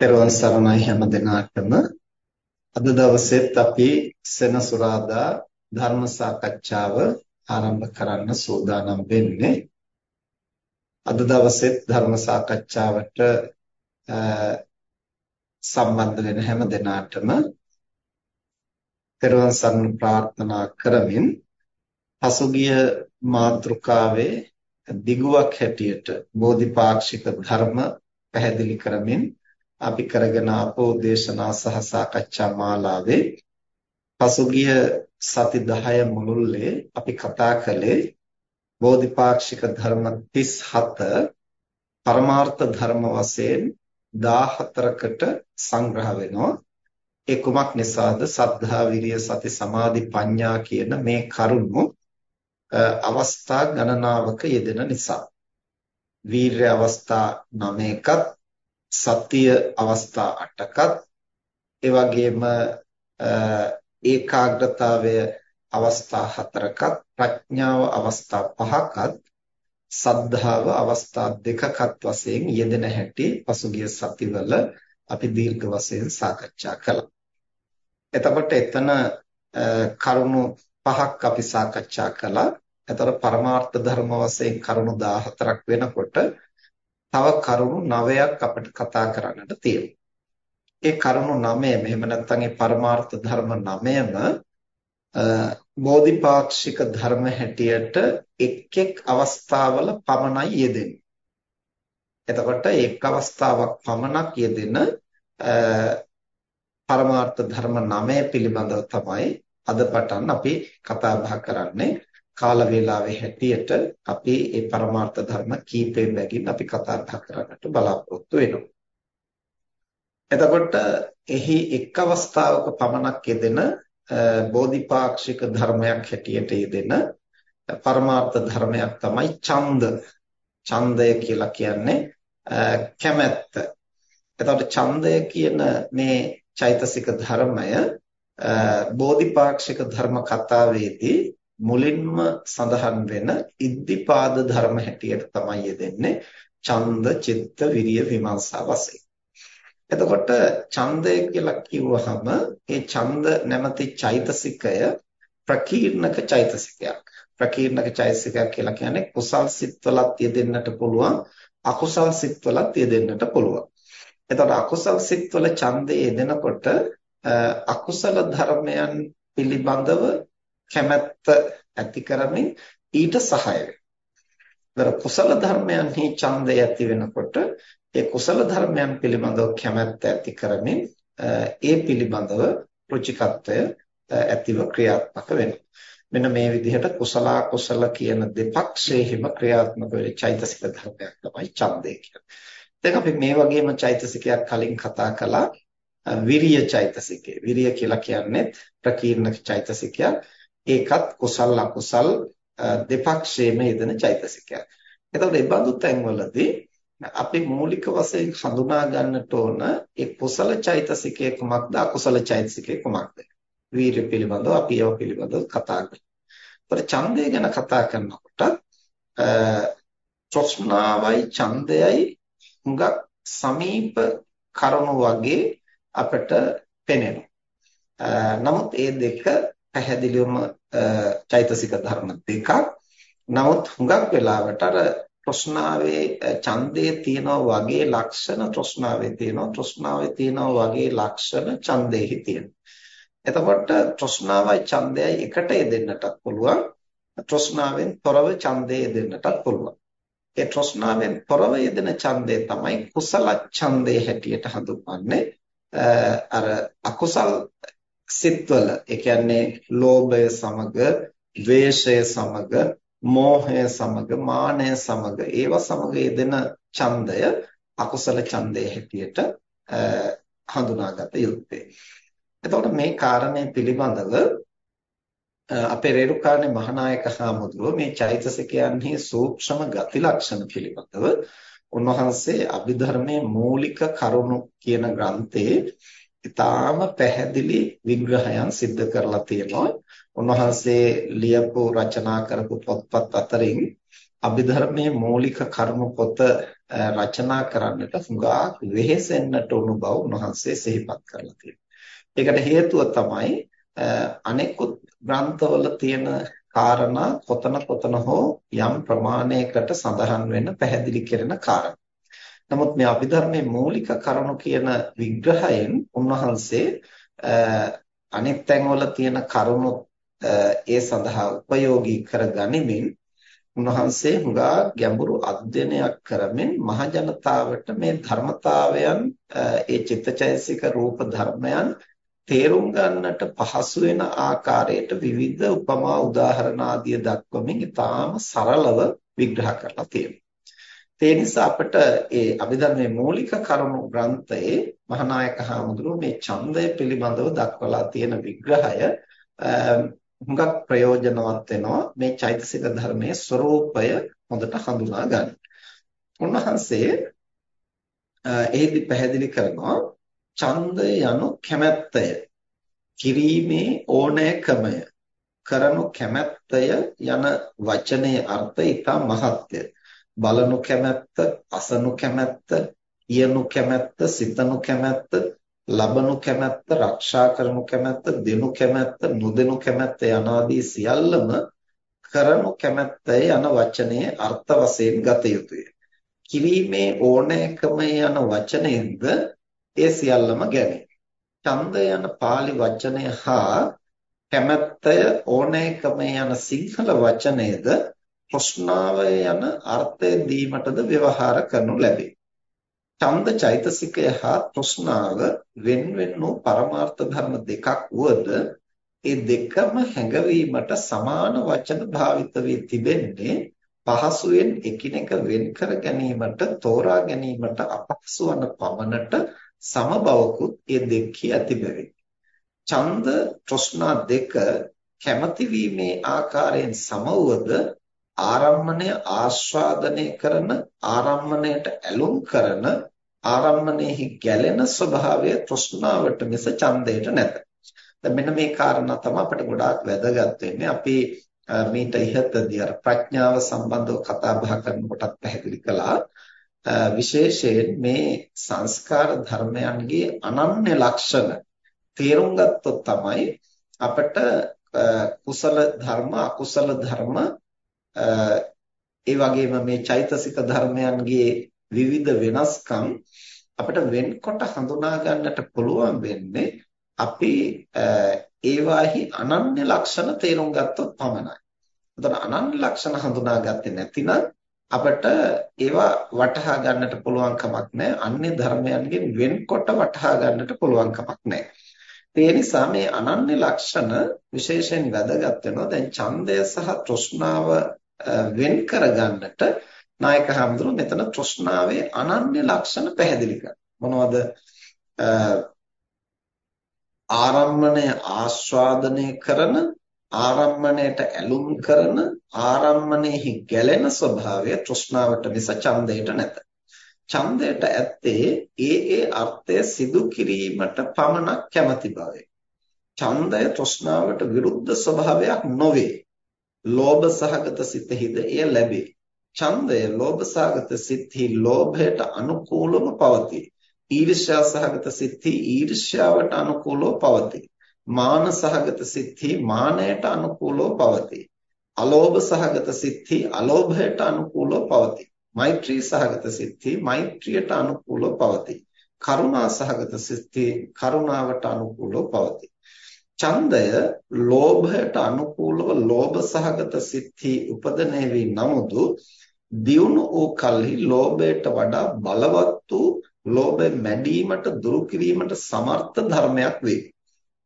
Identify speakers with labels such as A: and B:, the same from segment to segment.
A: පෙරවන් සරණයි හැම දිනාටම. අද දවසෙත් අපි සෙනසුරාදා ධර්ම සාකච්ඡාව ආරම්භ කරන්න සූදානම් වෙන්නේ. අද දවසෙත් ධර්ම සාකච්ඡාවට සම්බන්ධ වෙන හැම දිනාටම පෙරවන් සරණ ප්‍රාර්ථනා කරමින් පසුගිය මාතෘකාවේ දිගුවක් හැටියට බෝධිපාක්ෂික ධර්ම පැහැදිලි කරමින් අපි කරගෙන ආපෝ දේශනා සහ සාකච්ඡා මාලාවේ පසුගිය සති 10 මුළුල්ලේ අපි කතා කළේ බෝධිපාක්ෂික ධර්ම 37 පරමාර්ථ ධර්ම වශයෙන් 14කට සංග්‍රහ වෙනවා. ඒ කුමක් නිසාද? සද්ධා විරිය සති සමාධි ප්‍රඥා කියන මේ කරුණු අවස්ථා ගණනාවක යෙදෙන නිසා. වීර්‍ය අවස්ථා 9කත් සතිය අවස්ථා 8කත් ඒ වගේම ඒකාග්‍රතාවය අවස්ථා 4කත් ප්‍රඥාව අවස්ථා 5කත් සද්ධාව අවස්ථා දෙකකත් වශයෙන් යෙදෙන හැටි පසුගිය සතිවල අපි දීර්ඝ වශයෙන් සාකච්ඡා කළා. එතකොට එතන කරුණු පහක් අපි සාකච්ඡා කළා. එතකොට පරමාර්ථ ධර්ම වශයෙන් කරුණු 14ක් වෙනකොට තව කරුණු 9ක් අපිට කතා කරන්නට තියෙනවා. ඒ කරුණු 9 මෙහෙම නැත්නම් ඒ පරමාර්ථ ධර්ම 9ම බෝධිපාක්ෂික ධර්ම හැටියට එක් එක් අවස්ථාවල පමණයි යෙදෙන්නේ. එතකොට එක් අවස්ථාවක් පමණක් යෙදෙන පරමාර්ථ ධර්ම 9 පිළිබඳව තමයි අද පටන් අපි කතා බහ කරන්නේ. කාල වේලාවේ හැටියට අපි මේ පරමාර්ථ ධර්ම කීපයෙන් බැගින් අපි කතා බහ කරන්නට බලාපොරොත්තු වෙනවා. එතකොට එහි එක් අවස්ථාවක පමණක් යෙදෙන බෝධිපාක්ෂික ධර්මයක් හැටියට යෙදෙන පරමාර්ථ ධර්මයක් තමයි ඡන්ද. ඡන්දය කියලා කියන්නේ කැමැත්ත. එතකොට ඡන්දය කියන මේ චෛතසික ධර්මය බෝධිපාක්ෂික ධර්ම කතාවේදී මුලින්ම සඳහන් වෙන ඉද්ධිපාද ධර්ම හැටියට තමයි යෙදෙන්නේ ඡන්ද චිත්ත විරිය විමර්ශා වශයෙන්. එතකොට ඡන්දය කියලා කිව්වහම ඒ ඡන්ද නැමැති චෛතසිකය ප්‍රකීර්ණක චෛතසිකයක්. ප්‍රකීර්ණක චෛතසිකයක් කියලා කියන්නේ කුසල් සිත්වලත් යෙදෙන්නට පුළුවන් අකුසල් සිත්වලත් යෙදෙන්නට පුළුවන්. එතකොට අකුසල් සිත්වල ඡන්දය යෙදෙනකොට අකුසල ධර්මයන් පිළිබඳව කැමැත්ත ඇති කරමින් ඊට සහාය වෙනවා. කුසල ධර්මයන්හි ඡන්දය ඇති වෙනකොට ඒ කුසල ධර්මයන් පිළිබඳව කැමැත්ත ඇති කරමින් ඒ පිළිබඳව රුචිකත්වය ඇතිව ක්‍රියාත්මක වෙනවා. මෙන්න මේ විදිහට කුසල කුසල කියන දෙපක්ෂයේම ක්‍රියාත්මක වෙන චෛතසික ධර්මයක් තමයි ඡන්දය කියන්නේ. දැන් අපි මේ වගේම චෛතසිකයක් කලින් කතා කළා විරිය චෛතසිකය. විරිය කියලා කියන්නේ ප්‍රකීර්ණක චෛතසිකයක්. ඒකත් කුසල අකුසල් දෙපක්ෂයේම යෙදෙන චෛතසිකයක්. එතකොට මේ බඳු තැන්වලදී අපි මූලික වශයෙන් හඳුනා ගන්නට ඕන ඒ කුසල චෛතසිකයේ කුමක්ද අකුසල චෛතසිකයේ කුමක්ද? වීර්ය පිළිබඳව අපි ඒව පිළිබඳව කතා කරමු. එතකොට ඡන්දය ගැන කතා කරනකොට තෘෂ්ණාවයි ඡන්දයයි හුඟක් සමීප කරුණු වගේ අපිට පෙනෙනවා. නමුත් මේ දෙක පැහැදිලිවම චෛතසික ධර්ම දෙකක්. නමුත් හුඟක් වෙලාවට අර තෘෂ්ණාවේ ඡන්දයේ තියෙනවා වගේ ලක්ෂණ තෘෂ්ණාවේ තියෙනවා තෘෂ්ණාවේ තියෙනවා වගේ ලක්ෂණ ඡන්දෙහි තියෙනවා. එතකොට තෘෂ්ණාවයි ඡන්දයයි එකට යෙදෙන්නටත් පුළුවන්. තෘෂ්ණාවෙන් තොරව ඡන්දේ යෙදෙන්නටත් පුළුවන්. ඒ තෘෂ්ණාවෙන් තොරව යෙදෙන ඡන්දේ තමයි කුසල ඡන්දේ හැටියට හඳුන්වන්නේ. අර අකුසල් සිත්වල ඒ කියන්නේ ලෝභය සමග, ද්වේෂය සමග, මෝහය සමග, මානය සමග ඒවා සමග යෙදෙන ඡන්දය අකුසල ඡන්දය හැටියට හඳුනාගත යුත්තේ. එතකොට මේ කාරණේ පිළිබඳව අපේ රේරුකාණේ මහානායක හාමුදුරුව මේ චෛතසිකයන්හි සූක්ෂම ගති ලක්ෂණ පිළිබඳව උන්වහන්සේ අභිධර්මයේ මූලික කරුණු කියන ග්‍රන්ථයේ ඉතාම පැහැදිලි විග්‍රහයන් සිද්ධ කරලා තියෙනවා. උන්වහන්සේ ලියපු රචනා කරපු පොත්පත් අතරින් අභිධර්මයේ මූලික කරුණු පොත රචනා කරන්නට හුඟා වෙහෙසෙන්නට උණු බව උන්වහන්සේ සිහිපත් කරලා තියෙනවා. ඒකට හේතුව තමයි අනෙකුත් ග්‍රන්ථවල තියෙන කාරණා කොතන කොතන හෝ යම් ප්‍රමාණයකට සඳහන් වෙන්න පැහැදිලි කරන කාරණා. නමුත් මේ අභිධර්මයේ මූලික කරුණු කියන විග්‍රහයෙන් උන්වහන්සේ අනෙක් තැන්වල තියෙන කරුණු ඒ සඳහා ප්‍රයෝගී කර ගනිමින් උන්වහන්සේ හුඟා ගැඹුරු අධ්‍යයනයක් කරමින් මහ ජනතාවට මේ ධර්මතාවයන් ඒ චිත්තචෛසික රූප ධර්මයන් තේරුම් ගන්නට පහසු වෙන ආකාරයට විවිධ උපමා උදාහරණ ආදිය දක්වමින් ඉතාම සරලව විග්‍රහ කරලා තියෙනවා. ඒ නිසා අපිට ඒ අභිධර්මයේ මූලික කරුණු ග්‍රන්ථයේ මහානායක හාමුදුරුවෝ මේ ඡන්දය පිළිබඳව දක්වලා තියෙන විග්‍රහය හුඟක් ප්‍රයෝජනවත් වෙනවා මේ චෛතසික ධර්මයේ ස්වરૂපය හොඳට හඳුනා ගන්න. උන්වහන්සේ එහිදී පැහැදිලි කරනවා ඡන්දය යනු කැමැත්තය කිරීමේ ඕනෑකමය කරනු කැමැත්තය යන වචනේ අර්ථය ඉතා මහත්ය බලනු කැමැත්ත අසනු කැමැත්ත කියනු කැමැත්ත සිතනු කැමැත්ත ලබනු කැමැත්ත ආරක්ෂා කරනු කැමැත්ත දෙනු කැමැත්ත නොදෙනු කැමැත්ත යනාදී සියල්ලම කරනු කැමැත්තේ යන වචනයේ අර්ථ වශයෙන් ගත යුතුය. කිරීමේ ඕනෑකම යන වචනයෙන්ද ඒ සියල්ලම ගැනේ. ඡන්ද යන pāli වචනය හා කැමැත්තය ඕනෑකම යන සිංහල වචනයද ප්‍රශ්නාව යන අර්ථය දීමටද ව්‍යවහාර කරනු ලැබේ. ඡන්ද චෛතසිකය හා ප්‍රශ්නාව වෙන්වෙන් වූ පරමාර්ථ ධර්ම දෙකක් වුවද ඒ දෙකම හැඟවීමට සමාන වචන භාවිත වී තිබෙන්නේ පහසුවෙන් එකිනෙක වෙන් කර ගැනීමට තෝරා ගැනීමට අපහසු වන පමණට සමබවකුත් ඒ දෙකේ ඇති බැවින් ඡන්ද තෘෂ්ණා දෙක කැමැති වීමේ ආකාරයෙන් සමවවද ආරම්මණය ආස්වාදනය කරන ආරම්මණයට ඇලුම් කරන ආරම්මණයෙහි ගැලෙන ස්වභාවය තෘෂ්ණාවට මිස ඡන්දයට නැත. දැන් මෙන්න මේ කාරණා තමයි අපිට ගොඩාක් වැදගත් වෙන්නේ. අපි මීට ඉහතදී අර ප්‍රඥාව සම්බන්ධව කතා බහ කරනකොටත් පැහැදිලි කළා. විශේෂයෙන් මේ සංස්කාර ධර්මයන්ගේ අනන්‍ය ලක්ෂණ තේරුම් ගත්තොත් තමයි අපිට කුසල ධර්ම අකුසල ධර්ම ඒ වගේම මේ චෛතසික ධර්මයන්ගේ විවිධ වෙනස්කම් අපිට වෙන්කොට හඳුනා ගන්නට පුළුවන් වෙන්නේ අපි ඒවාහි අනන්‍ය ලක්ෂණ තේරුම් ගත්තොත් පමණයි. එතකොට අනන්‍ය ලක්ෂණ හඳුනාගත්තේ නැතිනම් අපිට ඒවා වටහා ගන්නට පුළුවන් කමක් නැහැ. අන්‍ය ධර්මයන්ගෙන් වෙන්කොට වටහා ගන්නට පුළුවන් කමක් නැහැ. ඒ නිසා මේ අනන්‍ය ලක්ෂණ විශේෂයෙන් වැදගත් වෙනවා. දැන් ඡන්දය සහ තෘෂ්ණාව වෙන් කරගන්නට නායක හඳුරු මෙතන තෘෂ්ණාවේ අනන්‍ය ලක්ෂණ පැහැදිලි මොනවද ආරම්මණය ආස්වාදනය කරන ආරම්මණයට ඇලුම් කරන ආරම්මණයෙහි ගැලෙන ස්වභාවය තෘෂ්ණාවට මිස ඡන්දයට නැත. ඡන්දයට ඇත්තේ ඒ ඒ අර්ථය සිදු කිරීමට පමණක් කැමැති බවයි. ඡන්දය තෘෂ්ණාවට විරුද්ධ ස්වභාවයක් නොවේ. ලෝභ සහගත සිතෙහිද එය ලැබේ. ඡන්දය ලෝභ සහගත සිතෙහි ලෝභයට අනුකූලව පවතී. ඊර්ෂ්‍යා සහගත සිතෙහි ඊර්ෂ්‍යාවට අනුකූලව පවතී. මාන සහගත සිතෙහි මානයට අනුකූලව පවතී. අලෝභ සහගත සිතෙහි අලෝභයට අනුකූලව පවතී. මෛත්‍රී සහගත සිතෙහි මෛත්‍රියට අනුකූලව පවතී. කරුණා සහගත සිතෙහි කරුණාවට අනුකූලව පවතී. ඡන්දය ලෝභයට අනුකූලව ලෝභ සහගත සිත්හි උපදනේ වී නමුදු දියුණු වූ කල්හි ලෝභයට වඩා බලවත් වූ ලෝභය මැඩීමට දුරු කිරීමට සමර්ථ ධර්මයක් වේ.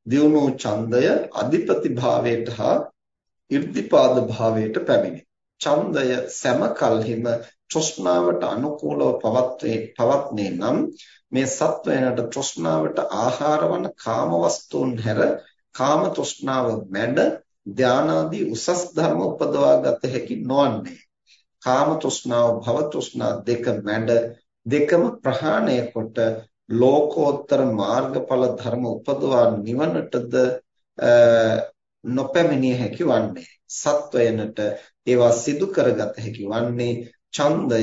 A: දියුණු ඡන්දය අධිපති භාවයට හා irdipaද භාවයට පැමිණේ. ඡන්දය සෑම කල්හිම තෘෂ්ණාවට අනුකූලව පවත්වේ පවත්නේ නම් මේ සත්වයනට තෘෂ්ණාවට ආහාර වන කාම වස්තුන් හැර කාම තෘෂ්ණාව මැඩ ධානාදී උසස් ධර්ම උපදවා ගත හැකි නොවන්නේ. කාම තෘෂ්ණාව භව තෘෂ්ණා දෙක මැඩ දෙකම ප්‍රහාණය කොට ලෝකෝත්තර මාර්ගඵල ධර්ම උපදවා නිවනටද නොපැමිණිය හැකි වන්නේ. සත්වයනට ඒවා සිදු කරගත හැකි වන්නේ ඡන්දය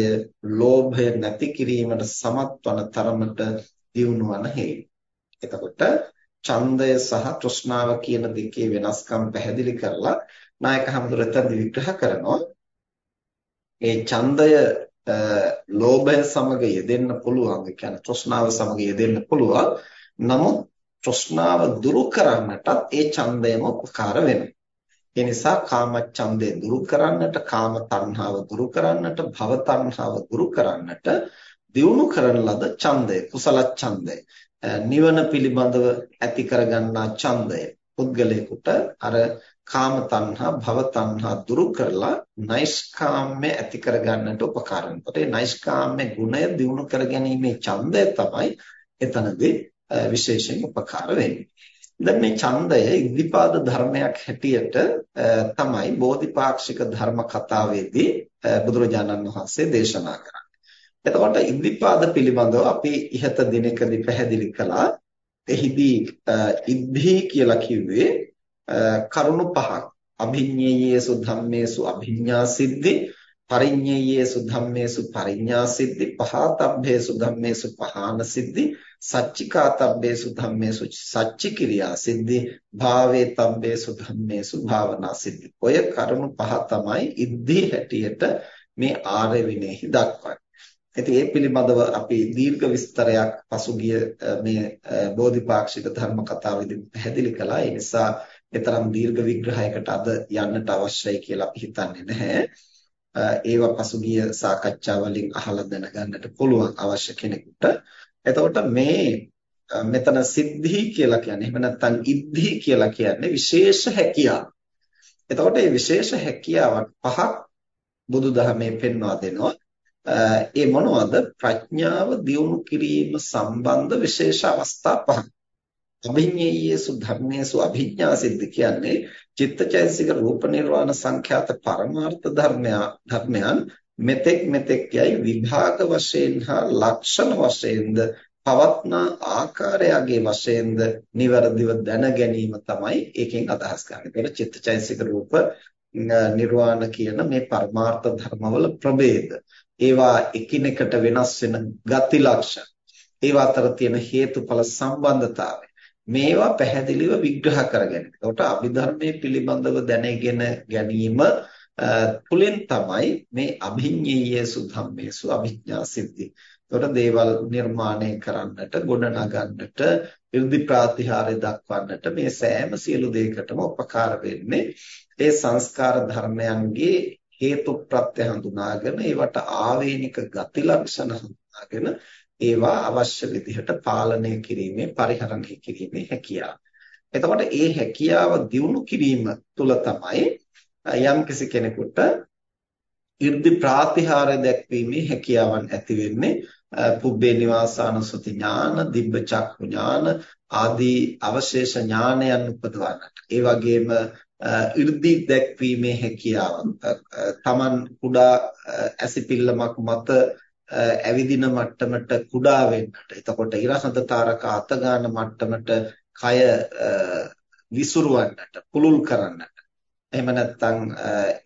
A: ලෝභය නැති කිරීමට සමත් වන තරමට දියුණුවන හේයි. එතකොට ඡන්දය සහ තෘෂ්ණාව කියන දෙකේ වෙනස්කම් පැහැදිලි කරලා නායක හඳුරතන් විග්‍රහ කරනවා. ඒ ඡන්දය ලෝභය සමග යෙදෙන්න පුළුවන්. ඒ කියන්නේ තෘෂ්ණාව සමග යෙදෙන්න පුළුවන්. නමුත් තෘෂ්ණාව දුරු කරන්නටත් ඒ ඡන්දයම උපකාර වෙනවා. ඒ නිසා කාමච්ඡන්දය දුරු කරන්නට, කාම තණ්හාව දුරු කරන්නට, භව තණ්හාව දුරු කරන්නට දියුණු කරන ලද ඡන්දය, කුසල ඡන්දය, නිවන පිළිබඳව ඇති කරගන්නා ඡන්දය පුද්ගලයාට අර කාම තණ්හා භව තණ්හා දුරු කරලා නෛෂ්කාම්‍ය ඇති කරගන්නට උපකාර වෙනවා. ඒ නෛෂ්කාම්‍ය ගුණය දිනු කරගැනීමේ ඡන්දය තමයි එතනදී විශේෂයෙන් උපකාර වෙන්නේ. දැන් මේ ඡන්දය ඉද්ධිපාද ධර්මයක් හැටියට තමයි බෝධිපාක්ෂික ධර්ම කතාවේදී බුදුරජාණන් වහන්සේ දේශනා කරන්නේ. එතකොට ඉද්ධිපාද පිළිබඳව අපි ඉහත දිනකදී පැහැදිලි කළා. එහිදී ඉද්ධි කියලා කිව්වේ කරුණු පහක්. අභිඤ්ඤේයේසු ධම්මේසු අභිඤ්ඤා සිද්ධි පරිඤ්ඤේයේසු ධම්මේසු පරිඤ්ඤා සිද්ධි පහතබ්බේසු ධම්මේසු පහාන සිද්ධි සච්චිකාතබ්බේසු ධම්මේසු සච්චි ක්‍රියා සිද්ධි භාවේතබ්බේසු ධම්මේසු භාවනා සිද්ධි ඔය කරුණු පහ තමයි ඉද්ධි හැටියට මේ ආර්ය විනයෙහි දක්වන්නේ ඉතින් ඒ පිළිබඳව අපි දීර්ඝ විස්තරයක් පසුගිය මේ බෝධිපාක්ෂික ධර්ම කතාවේදී පැහැදිලි කළා. ඒ නිසා ඊතරම් දීර්ඝ විග්‍රහයකට අද යන්නට අවශ්‍යයි කියලා අපි හිතන්නේ නැහැ. ඒවා පසුගිය සාකච්ඡා වලින් අහලා දැනගන්නට පුළුවන් අවශ්‍ය කෙනෙකුට. එතකොට මේ මෙතන සිද්ධි කියලා කියන්නේ එහෙම නැත්නම් ඉද්ධි කියලා කියන්නේ විශේෂ හැකියාව. එතකොට මේ විශේෂ හැකියාවක් පහක් බුදුදහමේ පෙන්වා දෙනවා. ඒ මොනවද ප්‍රඥාව දියුණු කිරීම සම්බන්ධ විශේෂ අවස්ථා පහක්. අභිඤ්ඤේයේසු ධර්මේසු අභිඥා සිද්ධ කියන්නේ චිත්තචෛසික රූප නිර්වාණ සංඛ්‍යාත පරමාර්ථ ධර්මයන් මෙතෙක් මෙතෙක් යයි විභාග වශයෙන් හා ලක්ෂණ වශයෙන්ද පවත්නා ආකාරයගේ වශයෙන්ද નિවරදිව දැන ගැනීම තමයි ඒකෙන් අදහස් කරන්නේ. ඒක චිත්තචෛසික රූප නිර්වාණ කියන මේ පරමාර්ථ ධර්මවල ප්‍රභේද ඒවා එකිනෙකට වෙනස් වෙන ගති ලක්ෂණ ඒවා අතර තියෙන හේතුඵල සම්බන්ධතාවය මේවා පැහැදිලිව විග්‍රහ කරගෙන. එතකොට අභිධර්මයේ පිළිබඳව දැනගෙන ගැනීම තුලින් තමයි මේ අභිඤ්ඤේයසු ධම්මේසු අභිඥා සිද්ධි. එතකොට දේවල් නිර්මාණය කරන්නට, ගොඩනගන්නට, ඉර්ධි ප්‍රාතිහාර්ය දක්වන්නට මේ සෑම සියලු දෙයකටම උපකාර වෙන්නේ ඒ සංස්කාර ධර්මයන්ගේ හේතු ප්‍රත්‍ය හඳුනාගෙන ඒවට ආවේනික ගති ලක්ෂණ හඳුනාගෙන ඒවා අවශ්‍ය විදිහට පාලනය කිරීමේ පරිහරණය කිරීමේ හැකියාව. එතකොට ඒ හැකියාව දියුණු කිරීම තුළ තමයි යම්කිසි කෙනෙකුට 이르දි ප්‍රාතිහාර්ය දැක්වීමේ හැකියාවන් ඇති වෙන්නේ පුබ්බේ නිවාසානුසති ඥාන, දිබ්බ චක්ඛු ඥාන ආදී අවශේෂ ඥානයන් උපදවන්නට. ඒ වගේම 이르දි දැක්වීමේ හැකියාව තමන් කුඩා ඇසිපිල්ලමක් මත ඇවිදින මට්ටමට කුඩා වෙන්නට. එතකොට ඉරහඳ තාරක අත ගන්න මට්ටමට කය විසුරුවන්නට පුළුල් කරන්නට. එහෙම නැත්නම්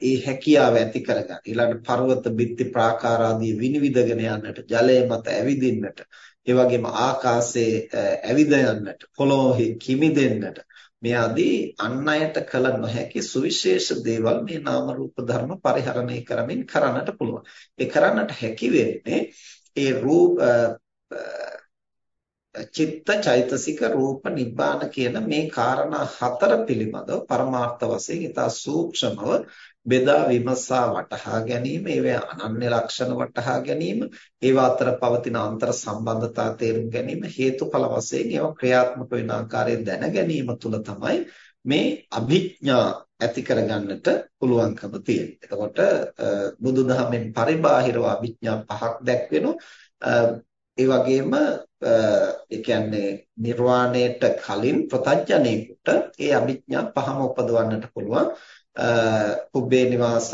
A: ඒ හැකියාව ඇති කරගන්න. ඊළඟ පර්වත බිත්ති ප්‍රාකාර ආදී විනිවිදගෙන යන්නට ජලය මත ඇවිදින්නට ඒ වගේම ආකාශයේ ඇවිද යන්නට පොළොවේ කිමිදෙන්නට මේ ආදී අන් අයට කළ නොහැකි සුවිශේෂ දේවල් මේ නාම රූප ධර්ම පරිහරණය කරමින් කරන්නට පුළුවන්. ඒ කරන්නට හැකි වෙන්නේ ඒ රූප චිත්ත චෛතසික රූප නිබ්බාන කියන මේ காரணා හතර පිළිබඳව පරමාර්ථ වශයෙන් ඉතා සූක්ෂමව බෙදා විමසා වටහා ගැනීම ඒවේ අනන්‍ය ලක්ෂණ වටහා ගැනීම ඒවා අතර පවතින අන්තර් සම්බන්ධතා තේරුම් ගැනීම හේතුඵල වශයෙන් ඒවා ක්‍රියාත්මක වෙන ආකාරය දැන ගැනීම තුළ තමයි මේ අභිඥා ඇති කරගන්නට පුළුවන්කම තියෙන්නේ. එතකොට බුදුදහමෙන් පරිබාහිරව අභිඥා පහක් දැක්වෙනවා. ඒ වගේම ඒ කියන්නේ නිර්වාණයට කලින් ප්‍රත්‍යඥයෙකුට ඒ අභිඥා පහම උපදවන්නට පුළුවන්. පුබ්බේ නිවාස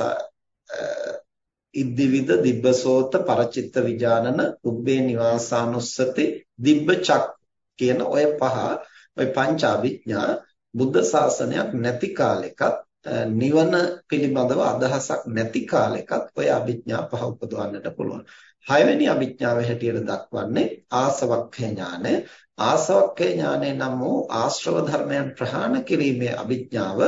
A: ඉද්දිවිද දිබ්බසෝත පරචිත්ත විජානන පුබ්බේ නිවාසානුස්සති දිබ්බ චක් කියන ඔය පහ ඔය පංච අභිඥා බුද්ධ ශාසනයක් නැති කාලෙකත් නිවන පිළිබඳව අදහසක් නැති කාලෙකත් ඔය අභිඥා පහ උපදවන්නට පුළුවන්. හයවෙනි අභිඥාව හැටියට දක්වන්නේ ආසවක්ඛය ඥානය. ආසවක්ඛය ඥානය නම් වූ ආශ්‍රව ධර්මයන් ප්‍රහාණ කිරීමේ අභිඥාව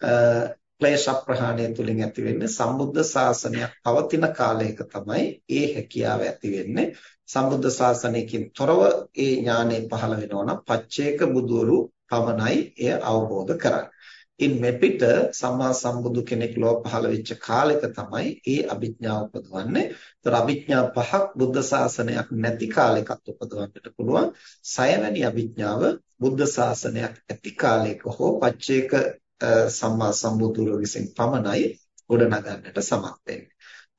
A: ක්ලේශ ප්‍රහාණය තුලින් ඇති වෙන්නේ සම්බුද්ධ ශාසනයක් පවතින කාලයක තමයි ඒ හැකියාව ඇති වෙන්නේ සම්බුද්ධ ශාසනයකින් තොරව ඒ ඥානය පහළ වෙනවා නම් පච්චේක බුදවරු පමණයි එය අවබෝධ කරන්නේ ඉන් මෙපිට සම්මා සම්බුදු කෙනෙක් ලෝ පහළ වෙච්ච කාලෙක තමයි ඒ අභිඥාව උපදවන්නේ. ඒතර අභිඥා පහක් බුද්ධ ශාසනයක් නැති කාලෙකත් උපදවන්නට පුළුවන්. සයවැනි අභිඥාව බුද්ධ ශාසනයක් ඇති කාලයක හෝ පච්චේක සම්මා සම්බුදුර විසින් පමණයි ගොඩනගන්නට සමත්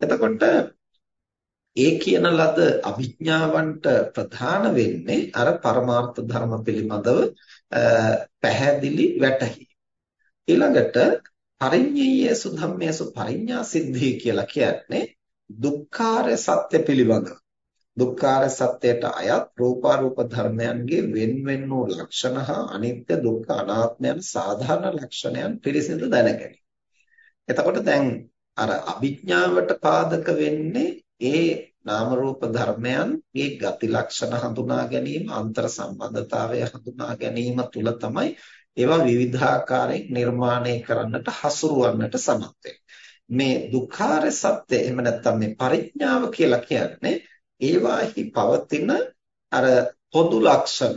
A: එතකොට ඒ කියන ලද අභිඥාවන්ට ප්‍රධාන වෙන්නේ අර පරමාර්ථ ධර්ම පිළිබඳව පැහැදිලි වැටහි. ඊළඟට පරිඤ්ඤයේසු ධම්මේසු පරිඤ්ඤා සිද්ධි කියලා කියන්නේ දුක්ඛාර සත්‍ය පිළිබඳව. දුක්ඛාර සත්‍යයට අයත් රූපාරූප ධර්මයන්ගේ වෙන් වෙන් වූ ලක්ෂණ හා අනිත්‍ය දුක්ඛ අනාත්මයන් සාධාරණ ලක්ෂණයන් පිරිසිදු දැනගැනීම. එතකොට දැන් අර අභිඥාවට පාදක වෙන්නේ ඒ නාම රූප ධර්මයන්ගේ ගති ලක්ෂණ හඳුනා ගැනීම අන්තර් සම්බන්ධතාවය හඳුනා ගැනීම තුල තමයි ඒවා විවිධාකාරයෙන් නිර්මාණය කරන්නට හසුරුවන්නට සමත් මේ දුක්ඛාර සත්‍ය එහෙම නැත්නම් මේ පරිඥාව කියලා කියන්නේ ඒවාහි පවතින අර පොදු ලක්ෂණ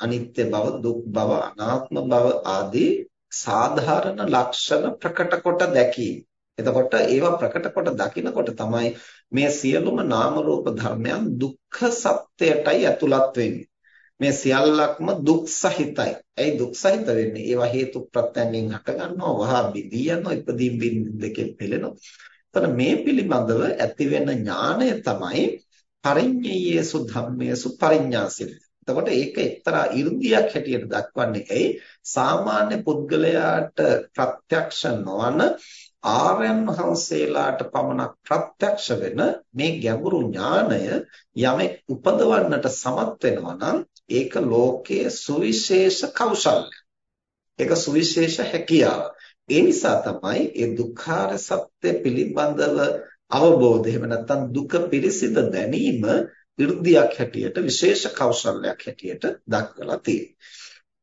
A: අනිත්‍ය බව දුක් බව අනාත්ම බව ආදී සාධාරණ ලක්ෂණ ප්‍රකට කොට දැකීම. එතකොට ඒවා ප්‍රකට කොට දකිනකොට තමයි මේ සියලුම නාම රූප ධර්මයන් දුක්ඛ සත්‍යයටයි ඇතුළත් වෙන්නේ. මේ සියල්ලක්ම දුක් සහිතයි. ඇයි දුක් සහිත වෙන්නේ? ඒවා හේතු ප්‍රත්‍යයෙන් හට ගන්නවා, වහා බිදී යනවා, ඉදීම් බින් දෙකෙන් පෙළෙනවා. එතන මේ පිළිබඳව ඇති වෙන ඥාණය තමයි පරිඤ්ඤයේසු ධම්මේසු පරිඤ්ඤාසිත. එතකොට ඒක එක්තරා 이르දියක් හැටියට දක්වන්නේ ඇයි? සාමාන්‍ය පුද්ගලයාට ප්‍රත්‍යක්ෂ නොවන ආර්යයන් වහන්සේලාට පමණක් ප්‍රත්‍යක්ෂ වෙන මේ ගැඹුරු ඥානය යමෙක් උපදවන්නට සමත් වෙනවා නම් ඒක ලෝකයේ සුවිශේෂ කෞශල්‍ය. ඒක සුවිශේෂ හැකියාව. ඒ නිසා තමයි ඒ දුක්ඛාර සත්‍ය පිළිබඳව අවබෝධය එහෙම නැත්නම් දුක පිරිසිඳ දැනීම 이르දියක් හැටියට විශේෂ කෞශල්‍යයක් හැටියට දක්වලා තියෙන්නේ.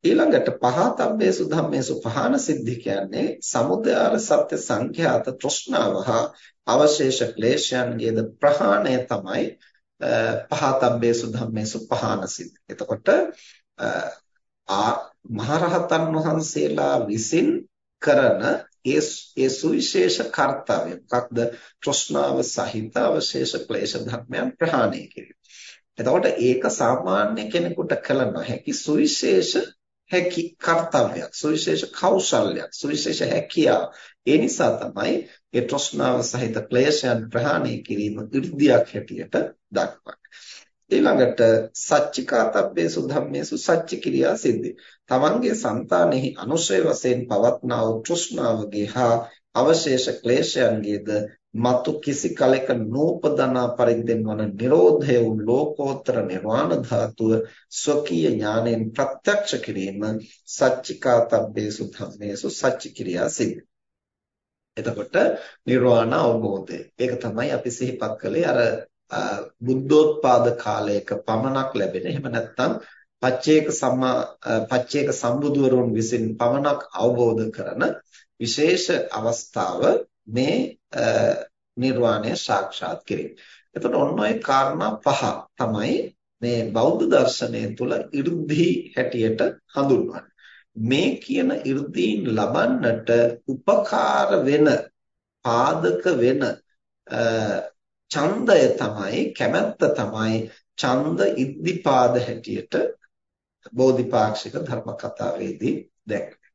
A: ඊළඟට පහතබ්බේසු ධම්මේසු පහන සිද්ධි කියන්නේ සමුදයාර සත්‍ය සංඛ්‍යාත තෘෂ්ණාව හා අවශේෂ ක්ලේශයන්ගේද ප්‍රහාණය තමයි පහතබ්බේසු ධම්මේසු පහන සිද්ධි. එතකොට e, මහරහතන් වහන්සේලා විසින් කරන ඒ ඒ සුවිශේෂ කාර්යය මොකක්ද? තෘෂ්ණාව සහිත අවශේෂ ක්ලේශ ධර්මයන් ප්‍රහාණය කිරීම. එතකොට ඒක සාමාන්‍ය කෙනෙකුට කළ නොහැකි සුවිශේෂ හැකි කාර්යයක් සුවිශේෂ කෞශල්‍යයක් සුවිශේෂ හැකියාව ඒ නිසා තමයි ඒ තෘෂ්ණාව සහිත ක්ලේශයන් ප්‍රහාණය කිරීම ඉර්ධියක් හැටියට දක්වන්නේ. ඊළඟට සච්චිකාතබ්බේසු ධම්මේසු සච්චි ක්‍රියා සිද්ධි තමන්ගේ సంతානෙහි අනුශය වශයෙන් පවත්නා වූ තෘෂ්ණාවගේ හා අවශේෂ ක්ලේශයන්ගේද මතු කිසි කලෙක නූපදනා පරිද්දෙන් වන Nirodhaය වූ ලෝකෝත්තර නිර්වාණ ධාතුව ස්වකීය ඥාණයෙන් ප්‍රත්‍යක්ෂ කිරීම සච්චිකාතබ්බේසු ධම්මේසු සච්චි ක්‍රියා සිද්ධ. එතකොට නිර්වාණ අවබෝධය. ඒක තමයි අපි සිහිපත් කළේ අර බුද්ධෝත්පාද කාලයක පමණක් ලැබෙන එහෙම නැත්නම් පච්චේක සම්මා පච්චේක සම්බුදුවරුන් විසින් පමණක් අවබෝධ කරන විශේෂ අවස්ථාව මේ නිර්වාණය සාක්ෂාත් කිරීම. එතකොට ඔන්න ඔය කාරණා පහ තමයි මේ බෞද්ධ දර්ශනය තුළ 이르දි හැටියට හඳුන්වන්නේ. මේ කියන 이르දීන් ලබන්නට උපකාර වෙන පාදක වෙන ඡන්දය තමයි කැමැත්ත තමයි ඡන්ද ඉද්ධිපාද හැටියට බෝධිපාක්ෂික ධර්ම කතාවේදී දැක්වෙන්නේ.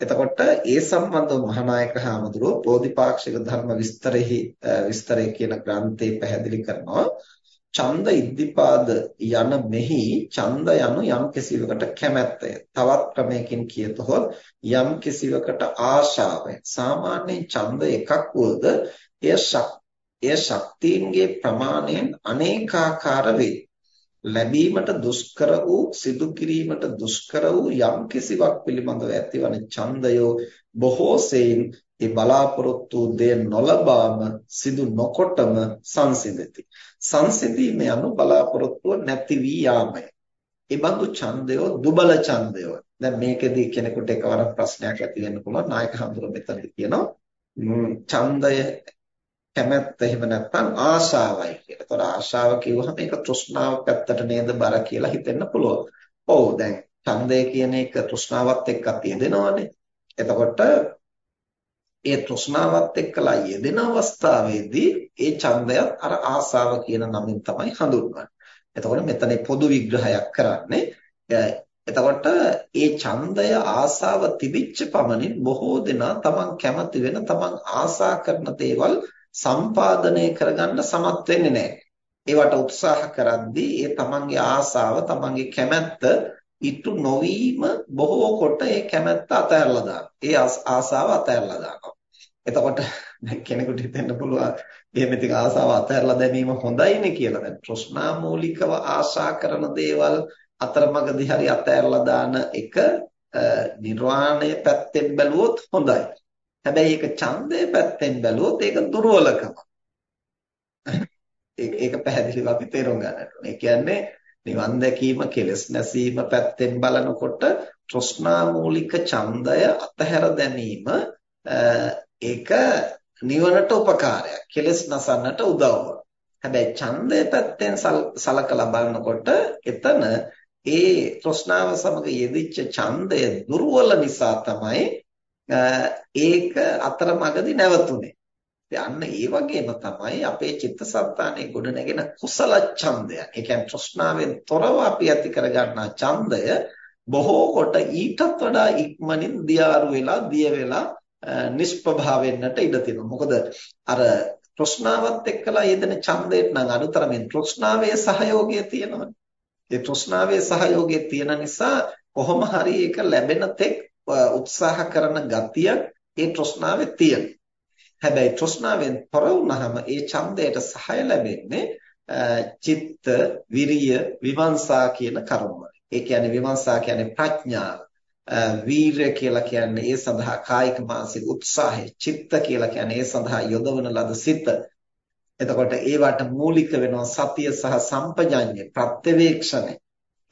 A: එතකොට ඒ සම්බන්ධව මහානායක හාමුදුරුවෝ බෝධිපාක්ෂික ධර්ම විස්තරෙහි විස්තරය කියන ග්‍රන්ථේ පැහැදිලි කරනවා. ඡන්ද ඉද්ධිපාද යන මෙහි ඡන්ද යනු යම් කිසිවකට කැමැත්තය. තවත් ක්‍රමයකින් කියතොත් යම් කිසිවකට ආශාවය. සාමාන්‍යයෙන් ඡන්ද එකක් වුවද එය එය ශක්තියින්ගේ ප්‍රමාණයෙන් අනේකාකාර වේ ලැබීමට දුෂ්කර වූ සිදු කිරීමට දුෂ්කර වූ යම් කිසිවක් පිළිබඳව ඇතිවන ඡන්දයෝ බොහෝ සෙයින් ඒ බලාපොරොත්තු දේ නොලබාම සිදු නොකොටම සංසිඳති. සංසිඳීම යනු බලාපොරොත්තුව නැති වී යාමයි. ඒ බඳු ඡන්දයෝ දුබල ඡන්දයෝ. දැන් මේකෙදී කෙනෙකුට එකවර ප්‍රශ්නයක් ඇති වෙන්න පුළුවන්. නායක හඳුර මෙතනදී කියනවා ඡන්දය කැමැත්ත එහෙම නැත්නම් ආශාවයි කියලා. ඒතකොට ආශාව කිව්වහම ඒක තෘෂ්ණාව පැත්තට නේද බර කියලා හිතෙන්න පුළුවන්. ඔව් දැන් ඡන්දය කියන එක තෘෂ්ණාවත් එක්ක තියෙදෙනවනේ. එතකොට ඒ තෘෂ්ණාවත් එක්කලා යෙදෙන අවස්ථාවේදී ඒ ඡන්දයත් අර ආසාව කියන නමින් තමයි හඳුන්වන්නේ. එතකොට මෙතන පොදු විග්‍රහයක් කරන්නේ එතකොට ඒ ඡන්දය ආසාව තිබිච්ච පමණින් බොහෝ දෙනා තමන් කැමති වෙන තමන් ආසා කරන දේවල් සම්පාදනය කරගන්න සමත් වෙන්නේ නැහැ. ඒවට උත්සාහ කරද්දී ඒ තමන්ගේ ආසාව තමන්ගේ කැමැත්ත ඉටු නොවීම බොහෝ කොට ඒ කැමැත්ත අතහැරලා දානවා. ඒ ආසාව අතහැරලා දානවා. එතකොට දැන් කෙනෙකුට හිතෙන්න පුළුවන් එහෙම ඉතින් ආසාව අතහැරලා දැමීම හොඳයිනේ කියලා. දැන් තෘෂ්ණා මූලිකව ආශා කරන දේවල් අතරමඟදී හරි අතහැරලා දාන එක නිර්වාණය පැත්තෙන් බැලුවොත් හොඳයි. හැබැයි ඒක ඡන්දය පැත්තෙන් බැලුවොත් ඒක දුර්වලකම. ඒක පැහැදිලිව අපි තේරුම් ගන්නට ඕනේ. ඒ කියන්නේ නිවන් දැකීම කෙලස් නැසීම පැත්තෙන් බලනකොට තෘෂ්ණා මූලික ඡන්දය අතහැර දැමීම ඒක නිවනට උපකාරයක්. කෙලස් නසන්නට උදව් හැබැයි ඡන්දය පැත්තෙන් සලකලා බලනකොට එතන ඒ තෘෂ්ණාව සමග යෙදිච්ච ඡන්දය දුර්වල නිසා තමයි ඒක අතරමඟදී නැවතුනේ. අන්න ඒ වගේම තමයි අපේ චිත්තසංතානයේ ගොඩනැගෙන කුසල ඡන්දය. ඒ කියන්නේ තෘෂ්ණාවෙන් තොරව අපි ඇති කරගන්නා ඡන්දය බොහෝ කොට ඊටත් වඩා ඉක්මනින් දියාරු වෙලා දිය වෙලා නිෂ්පභා වෙන්නට ඉඩ තියෙනවා. මොකද අර තෘෂ්ණාවත් එක්කලා යෙදෙන ඡන්දයට නම් අනුතරමින් තෘෂ්ණාවේ සහයෝගය තියෙනවා. ඒ තෘෂ්ණාවේ සහයෝගය තියෙන නිසා කොහොම හරි ඒක ලැබෙන තෙක් උත්සාහ කරන ගතිය ඒ තෘෂ්ණාවේ තියෙනවා. හැබැයි තෘෂ්ණාවෙන් තොර වුණාම ඒ ඡන්දයට සහාය ලැබෙන්නේ චිත්ත, විරිය, විමර්ශා කියන කරුණ. ඒ කියන්නේ විමර්ශා කියන්නේ ප්‍රඥාව. වීරය කියලා කියන්නේ ඒ සඳහා කායික මානසික උත්සාහය. චිත්ත කියලා කියන්නේ ඒ සඳහා යොදවන ලද සිත. එතකොට ඒවට මූලික වෙනවා සතිය සහ සම්පජඤ්ඤය, ප්‍රත්‍යවේක්ෂණය.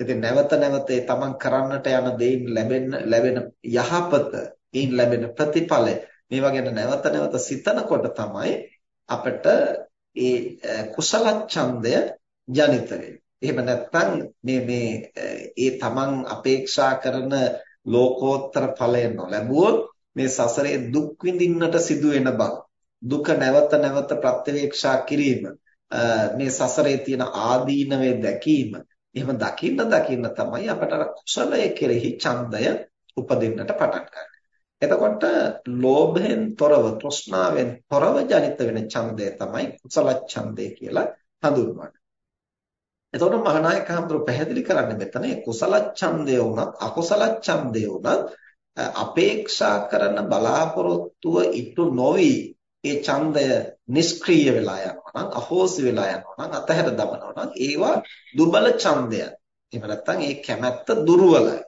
A: ඉතින් නැවත නැවත ඒ තමන් කරන්නට යන දෙයින් ලැබෙන ලැබෙන යහපත, ඊන් ලැබෙන ප්‍රතිඵලය මේවා ගැන නැවත නැවත සිතනකොට තමයි අපිට ඒ කුසල ඡන්දය ජනිත වෙන්නේ. එහෙම නැත්නම් මේ මේ ඒ තමන් අපේක්ෂා කරන ලෝකෝත්තර ඵලය නොලැබුවොත් මේ සසරේ දුක් විඳින්නට සිදු වෙන බව දුක නැවත නැවත ප්‍රත්‍යවේක්ෂා කිරීම මේ සසරේ තියෙන ආදීනවේ දැකීම එහෙම දකින්න දකින්න තමයි අපට කුසලයේ කෙරෙහි ඡන්දය උපදින්නට පටන් ගන්නේ. එතකොට ලෝභයෙන් තොරව තෘෂ්ණාවෙන් තොරව ජනිත වෙන ඡන්දය තමයි කුසල ඡන්දය කියලා හඳුන්වන්නේ. එතකොට මහානායක හඳුරු පැහැදිලි කරන්නේ මෙතන කුසල ඡන්දය වුණත් අකුසල ඡන්දය වුණත් අපේක්ෂා කරන බලාපොරොත්තුව ඉටු නොවි ඒ ඡන්දය නිෂ්ක්‍රීය වෙලා යනවා නම් අහෝසි වෙලා යනවා නම් අතහැර දමනවා නම් ඒවා දුබල ඡන්දයන්. එහෙම නැත්නම් ඒ කැමැත්ත දුර්වලයි.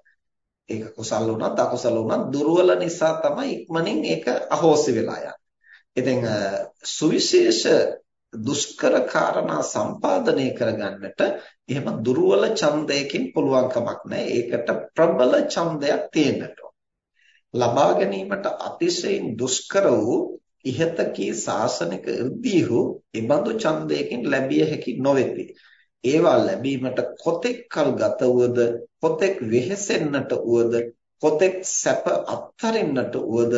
A: ඒක කුසල වුණත් අකුසල වුණත් දුර්වල නිසා තමයි ඉක්මනින් ඒක අහෝසි වෙලා යන්නේ. ඉතින් සුවිශේෂ දුෂ්කර කාරණා සම්පාදනය කරගන්නට එහෙම දුර්වල ඡන්දයකින් පුළුවන් කමක් නැහැ. ඒකට ප්‍රබල ඡන්දයක් තියෙන්නට ලබා ගැනීමට අතිශයින් දුෂ්කර වූ ඉහත කී සාසනික irdihu ඉබඳු ඡන්දයකින් ලැබිය හැකි නොවේති. ඒවා ලැබීමට කොතෙක් කල් ගත වුවද කොතෙක් වෙහෙසෙන්නට වුවද කොතෙක් සැප අත්හරින්නට වුවද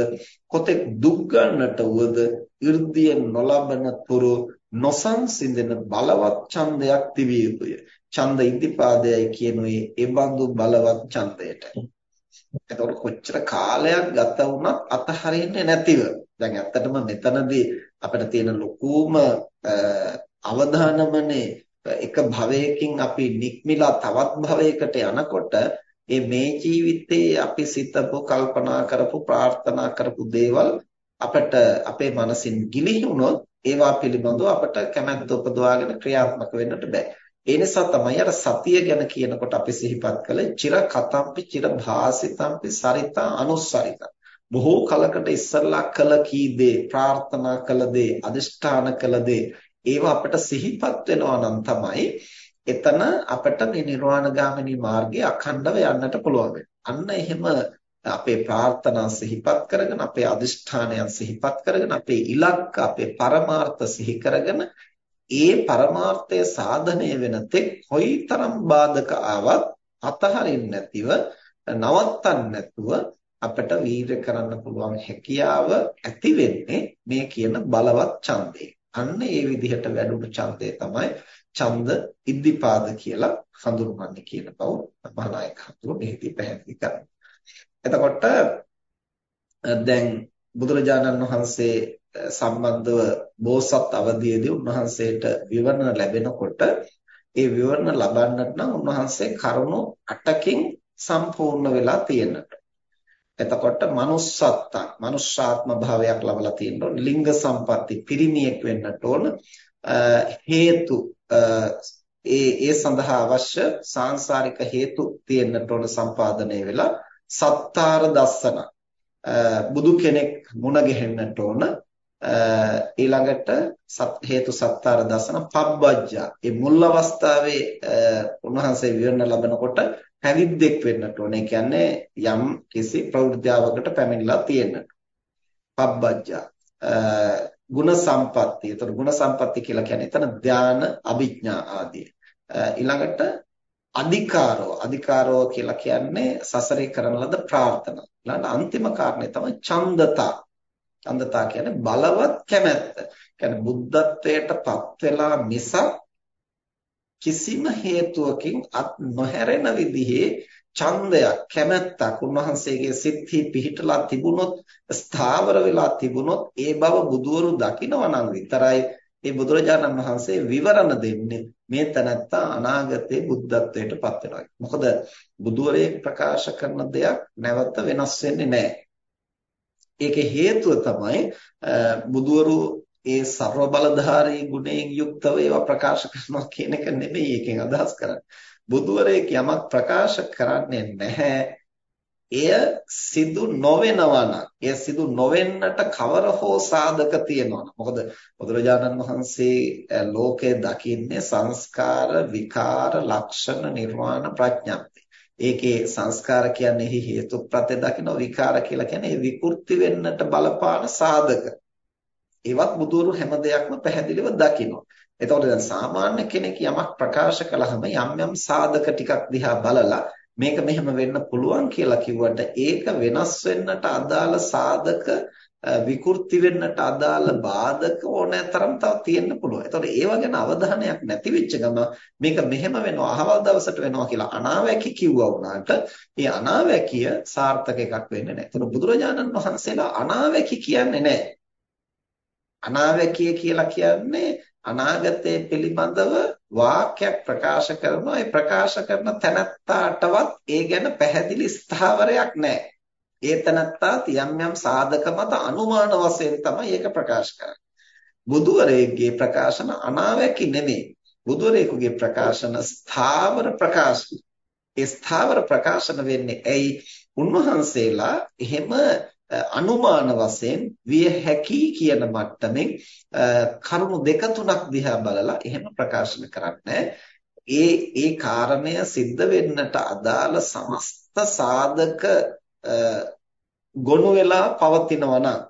A: කොතෙක් දුක් ගන්නට වුවද irdiය නොලබන තුරු නොසන්සිඳෙන බලවත් ඡන්දයක් තිබිය යුතුය. ඡන්ද ඉද්ධිපාදයයි කියනුවේ ඒ බඳු බලවත් ඡන්දයට. එතකොට කොච්චර කාලයක් ගත වුණත් අතහරින්නේ නැතිව. දැන් ඇත්තටම මෙතනදී අපිට තියෙන ලොකුම අවධානමනේ එක භවයකින් අපි නික්මිලා තවත් භවයකට යනකොට ඒ මේ ජීවිතේ අපි සිතපු කල්පනා කරපු ප්‍රාර්ථනා කරපු දේවල් අපිට අපේ මනසින් ගිලිහුණොත් ඒවා පිළිබඳව අපට කැමැත්ත උපදවාගෙන ක්‍රියාත්මක වෙන්නට බෑ. ඒ නිසා තමයි අර සතිය ගැන කියනකොට අපි සිහිපත් කළේ චිර කතම්පි චිර භාසිතම්පි සරිතා අනුස්සරිතා. බොහෝ කලකට ඉස්සරලා කළ කී දේ ප්‍රාර්ථනා කළ දේ අදිෂ්ඨාන කළ දේ ඒවා අපිට සිහිපත් වෙනවා නම් තමයි එතන අපිට මේ නිර්වාණගාමිනී මාර්ගයේ අඛණ්ඩව යන්නට පුළුවන් අන්න එහෙම අපේ ප්‍රාර්ථනා සිහිපත් කරගෙන අපේ අදිෂ්ඨානයන් සිහිපත් කරගෙන අපේ ඉලක්ක අපේ පරමාර්ථ සිහි කරගෙන ඒ පරමාර්ථය සාධනය වෙන තෙක් කොයිතරම් බාධක ආවත් අතහරින්න නැතිව නවත්තන්න නැතුව අපිට වීරය කරන්න පුළුවන් හැකියාව ඇති වෙන්නේ මේ කියන බලවත් ඡන්දේ. අන්න ඒ විදිහට වැඩුණු ඡන්දය තමයි ඡන්ද ඉද්ධිපාද කියලා හඳුන්වන්නේ කියන බව මහානායක හඳුරු මෙහිදී පැහැදිලි කරනවා. එතකොට දැන් බුදුරජාණන් වහන්සේ සම්බන්ධව බෝසත් අවදීයේදී උන්වහන්සේට විවරණ ලැබෙනකොට ඒ විවරණ ලබන්නට නම් උන්වහන්සේ කරුණු 8කින් සම්පූර්ණ වෙලා තියෙනට. එතකොට manussත්ත මනුෂ්‍යාත්ම භාවයක් ලබලා තියෙන්න ඕන. ලිංග සම්පatti පිරිමියෙක් වෙන්නට ඕන. හේතු ඒ ඒ සඳහා අවශ්‍ය සාංශාරික හේතු තියෙන්නට ඕන සම්පාදනය වෙලා සත්තාර දස්සන බුදු කෙනෙක් මුණ ගැහෙන්නට ඕන. ඊළඟට හේතු සත්තාර දසන පබ්බජ්ජා මේ මුල් අවස්ථාවේ උන්වහන්සේ විවරණ ලබනකොට පැවිද්දෙක් වෙන්නට ඕනේ. කියන්නේ යම් කිසි ප්‍රවෘත්තියකට පැමිණලා තියෙන්නට. පබ්බජ්ජා ගුණ සම්පatti. ඒතර ගුණ සම්පatti කියලා කියන්නේ එතන ධාන, අභිඥා ආදී. ඊළඟට අධිකාරෝ අධිකාරෝ කියලා කියන්නේ සසරේ කරන ලද ප්‍රාර්ථනා. ඊළඟ අන්තිම කාරණේ තමයි ඡන්දතා. ඡන්දතා කියන්නේ බලවත් කැමැත්ත. කියන්නේ බුද්ධත්වයටපත් වෙලා මිසක් කිසිම හේතුවකින් අත් නොහැරෙන විදිහේ ඡන්දයක් කැමැත්තක් උන්වහන්සේගේ සිත්හි පිහිටලා තිබුණොත් ස්ථාවර වෙලා තිබුණොත් ඒ බව බුදවරු දකිනවා නම් විතරයි මේ බුදුරජාණන් වහන්සේ විවරණ දෙන්නේ මේ තනත්තා අනාගතයේ බුද්ධත්වයට පත් වෙනවා. මොකද බුදුරේ ප්‍රකාශ කරන දෙයක් නැවත වෙනස් වෙන්නේ නැහැ. ඒකේ හේතුව තමයි බුදවරු ඒ ਸਰව බලධාරී ගුණයෙන් යුක්තව ඒවා ප්‍රකාශ කරනවා කියන එක නෙමෙයි එකෙන් අදහස් කරන්නේ. බුදුවරයෙක් යමක් ප්‍රකාශ කරන්නේ නැහැ. එය සිදු නොවෙනවා නම් එය සිදු නොවෙන්නට කවර හෝ සාධක තියෙනවා. මොකද බුදුරජාණන් වහන්සේ ලෝකය දකින්නේ සංස්කාර, විකාර, ලක්ෂණ, නිර්වාණ, ප්‍රඥප්ති. ඒකේ සංස්කාර කියන්නේ හේතු ප්‍රත්‍ය දකින්න විකාර කියලා කියන්නේ විකෘති වෙන්නට බලපාන සාධක. ඒවත් බුදුරු හැම දෙයක්ම පැහැදිලිව දකිනවා. එතකොට දැන් සාමාන්‍ය කෙනෙක් යමක් ප්‍රකාශ කළාම යම් යම් සාධක ටිකක් දිහා බලලා මේක මෙහෙම වෙන්න පුළුවන් කියලා කිව්වට ඒක වෙනස් වෙන්නට අදාළ සාධක විකෘති වෙන්නට අදාළ බාධක ඕනෑ තරම් තව තියෙන්න පුළුවන්. ඒතකොට ඒව ගැන අවධානයක් නැති වෙච්ච ගම මේක මෙහෙම වෙනවා අහවල් දවසට වෙනවා කියලා අනාවැකි කිව්වා වුණාට ඒ අනාවැකිය සාර්ථක එකක් වෙන්නේ නැහැ. ඒතකොට බුදුරජාණන් වහන්සේලා අනාවැකි කියන්නේ නැහැ. අනාවැකිය කියලා කියන්නේ අනාගතය පිළිබඳව වාක්‍යයක් ප්‍රකාශ කරනවා ඒ ප්‍රකාශ කරන තැනත්තාටවත් ඒ ගැන පැහැදිලි ස්ථාවරයක් නැහැ. ඒ තනත්තා තියම් යම් සාධක මත අනුමාන වශයෙන් තමයි ඒක ප්‍රකාශ කරන්නේ. බුදුවරයෙක්ගේ ප්‍රකාශන අනාවැකි නෙමෙයි. බුදුවරයෙකුගේ ප්‍රකාශන ස්ථාවර ප්‍රකාශන. ඒ ස්ථාවර ප්‍රකාශන වෙන්නේ ඇයි? උන්වහන්සේලා එහෙම අනුමාන වශයෙන් විය හැකි කියන මට්ටමින් කරුණු දෙක තුනක් දිහා බලලා එහෙම ප්‍රකාශන කරන්නේ ඒ ඒ කාරණය සිද්ධ වෙන්නට අදාළ සමස්ත සාධක ගොනු වෙලා පවතිනවා නම්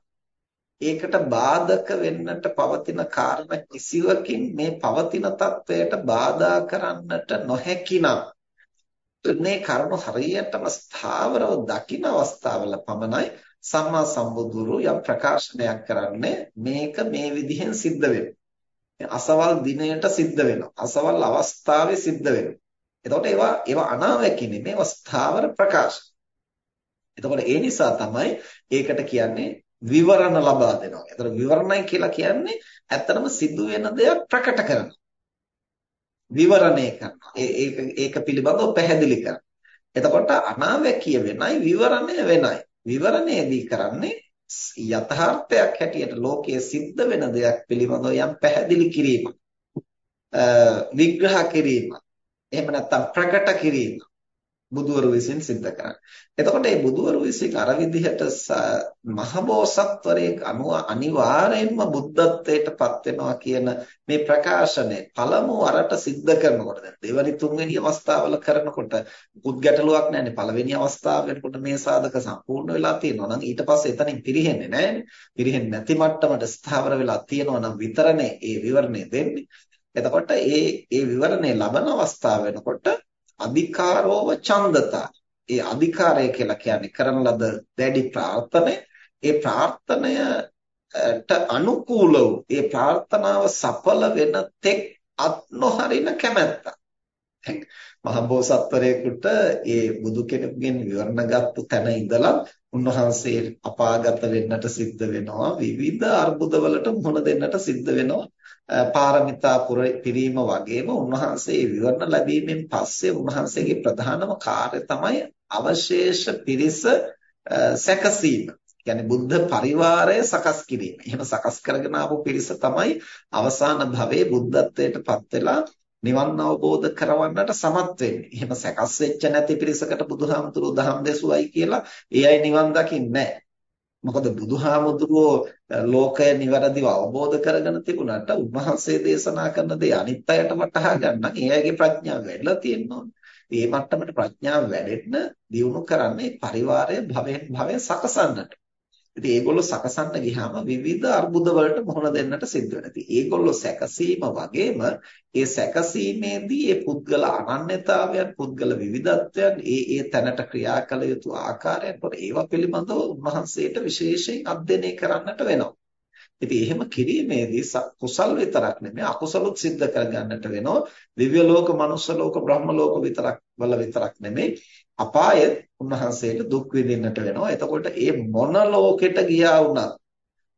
A: ඒකට බාධක වෙන්නට පවතින කාරණා කිසිවකින් මේ පවතින තත්වයට බාධා කරන්නට නොහැකි නම් මේ කරුණු හරියටම ස්ථාවරව දකින අවස්ථාවල පමණයි සම්මා සම්බුදුරු යම් ප්‍රකාශනයක් කරන්නේ මේක මේ විදිහෙන් සිද්ධ වෙනවා. අසවල් දිනයට සිද්ධ වෙනවා. අසවල් අවස්ථාවේ සිද්ධ වෙනවා. එතකොට ඒවා ඒවා අනාවැකි නෙමෙයි අවස්ථාවර ප්‍රකාශ. එතකොට ඒ නිසා තමයි ඒකට කියන්නේ විවරණ ලබා දෙනවා. එතකොට විවරණයි කියලා කියන්නේ ඇත්තටම සිදු වෙන දෙයක් ප්‍රකට කරනවා. විවරණය කරනවා. ඒක ඒක පිළිබඳව පැහැදිලි කරනවා. එතකොට අනාවැකිය වෙනයි විවරණය වෙනයි. විවරණයේදී කරන්නේ යථාර්ථයක් හැටියට ලෝකයේ සිද්ධ වෙන දෙයක් පිළිබඳව යම් පැහැදිලි කිරීමක්. විග්‍රහ කිරීම එහෙම නැත්නම් ප්‍රකට කිරීම බුදුවරු විසින් සිද්ධ කරන්නේ. එතකොට මේ බුදුවරු විසින් අර විදිහට මහබෝසත්වරයෙක් අනුව අනිවාර්යයෙන්ම බුද්ධත්වයට පත් වෙනවා කියන මේ ප්‍රකාශනය පළමු වරට සිද්ධ කරනකොට දැන් දෙවනි තුන්වෙනි අවස්ථාවල කරනකොට පුද්ගටලුවක් නැන්නේ පළවෙනි අවස්ථාව වෙනකොට මේ සාධක සම්පූර්ණ වෙලා තියෙනවා නම් ඊට පස්සේ එතනින් පිරෙහෙන්නේ නැහැනේ. පිරෙහෙන්නේ නැති මට්ටමට ස්ථාවර වෙලා තියෙනවා නම් විතරනේ ඒ විවරණය දෙන්නේ. එතකොට ඒ ඒ විවරණය ලබන අවස්ථාව වෙනකොට අධිකාරෝව ඡන්දතා. ඒ අධිකාරය කියලා කියන්නේ කරන ලද දැඩි ප්‍රාර්ථනය. ඒ ප්‍රාර්ථනයට අනුකූල වූ ඒ ප්‍රාර්ථනාව සඵල වෙන තෙක් අත් නොහරින කැමැත්ත. මහබෝසත්වරයෙකුට ඒ බුදු කෙනෙකුගෙන් විවරණගත්තු තැන ඉඳලා උන්වහන්සේ අපාගත වෙන්නට සිද්ධ වෙනවා විවිධ අර්බුදවලට මුහුණ දෙන්නට සිද්ධ වෙනවා පාරමිතා පිරීම වගේම උන්වහන්සේ විවරණ ලැබීමෙන් පස්සේ උන්වහන්සේගේ ප්‍රධානම කාර්ය තමයි අවශේෂ පිරිස සැකසීම. කියන්නේ බුද්ධ පරිවාරය සකස් කිරීම. එහෙම සකස් කරගෙන ආපු පිරිස තමයි අවසාන භවයේ බුද්ධත්වයට පත් වෙලා නිවන් අවබෝධ කරවන්නට සමත් වෙන්නේ. එහෙම සකස් වෙච්ච නැති පිරිසකට බුදුහාමුදුරුවෝ දහම් දෙසුවයි කියලා ඒ අය නිවන් දකින්නේ නැහැ. මොකද බුදුහාමුදුරුවෝ ලෝකය નિවරදිව අවබෝධ කරගෙන තිබුණාට උන්වහන්සේ දේශනා කරන දේ අනිත් අයට වටහා ගන්න ඒ අයගේ ප්‍රඥාව වැඩිලා තියෙනවා. මේ මට්ටමට ප්‍රඥාව වැඩෙන්න දියුණු කරන්නේ පරිවාරය භවෙන් භවය සකසන්නට. ඉතින් ඒගොල්ලෝ සකසන්න ගියාම විවිධ අර්බුද වලට මුහුණ දෙන්නට සිද්ධ වෙනවා. ඉතින් ඒගොල්ලෝ සැකසීම වගේම ඒ සැකසීමේදී ඒ පුද්ගල අනන්‍යතාවයන්, පුද්ගල විවිධත්වයන්, ඒ ඒ තැනට ක්‍රියා කළ යුතු ආකාරයන් පොර ඒවා පිළිබඳව උන්වහන්සේට විශේෂයෙන් අධ්‍යයනය කරන්නට වෙනවා. ඉතින් එහෙම කිරීමේදී කුසල් විතරක් නෙමෙයි අකුසලුත් සිද්ධ කරගන්නට වෙනවා. දිව්‍ය ලෝක, මනුෂ්‍ය ලෝක, බ්‍රහ්ම ලෝක විතරක් වල විතරක් නෙමෙයි අපාය උන්වහන්සේට දුක් විඳින්නට වෙනවා. එතකොට මේ මොන ලෝකෙට ගියා වුණත්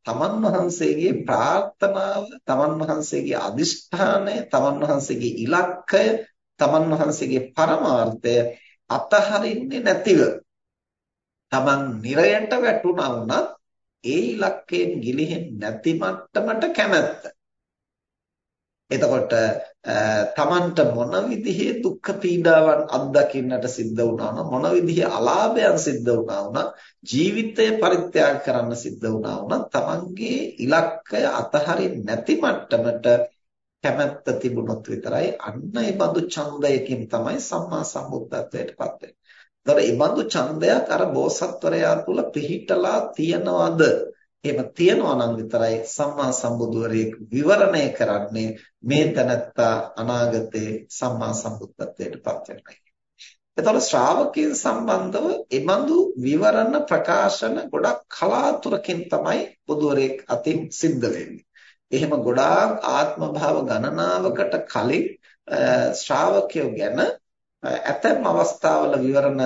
A: තමන් වහන්සේගේ ප්‍රාර්ථනාව, තමන් වහන්සේගේ අදිෂ්ඨානය, තමන් වහන්සේගේ ඉලක්කය, තමන් වහන්සේගේ පරමාර්ථය අතහරින්නේ නැතිව තමන් නිරයට වැටුණා වුණත් ඒ ඉලක්කයෙන් ගිලිහෙන්නේ නැති මට්ටමට කැමැත්ත. එතකොට තමන්ට මොන විදිහේ දුක්ඛ පීඩාවන් අත්දකින්නට සිද්ධ වුණා මොන විදිහේ අලාභයන් සිද්ධ වුණා වුණා ජීවිතය පරිත්‍යාග කරන්න සිද්ධ වුණා වුණා තමන්ගේ ඉලක්කය අතහරින්න නැති මට්ටමට කැමැත්ත තිබුණොත් විතරයි අන්න ඒ බඳු ඡන්දයකින් තමයි සම්මා සම්බුද්ධත්වයට පත් වෙන්නේ. ඒතර ඒ බඳු ඡන්දයක් අර බෝසත්වරයා තුල පිහිටලා තියනවද එහෙම තියනවා නම් විතරයි සම්මා සම්බුදුවරයෙක් විවරණය කරන්නේ මේ තනත්තා අනාගතේ සම්මා සම්බුද්ධත්වයට පත් වෙනවා. එතකොට ශ්‍රාවකයන් සම්බන්ධව එබඳු විවරණ ප්‍රකාශන ගොඩක් කලාතුරකින් තමයි බුදුවරයෙක් අතින් සිද්ධ වෙන්නේ. එහෙම ගොඩාක් ආත්ම භාව ගණනාවකට කලින් ශ්‍රාවකයෝ ගැන ඇතැම් අවස්ථාවල විවරණ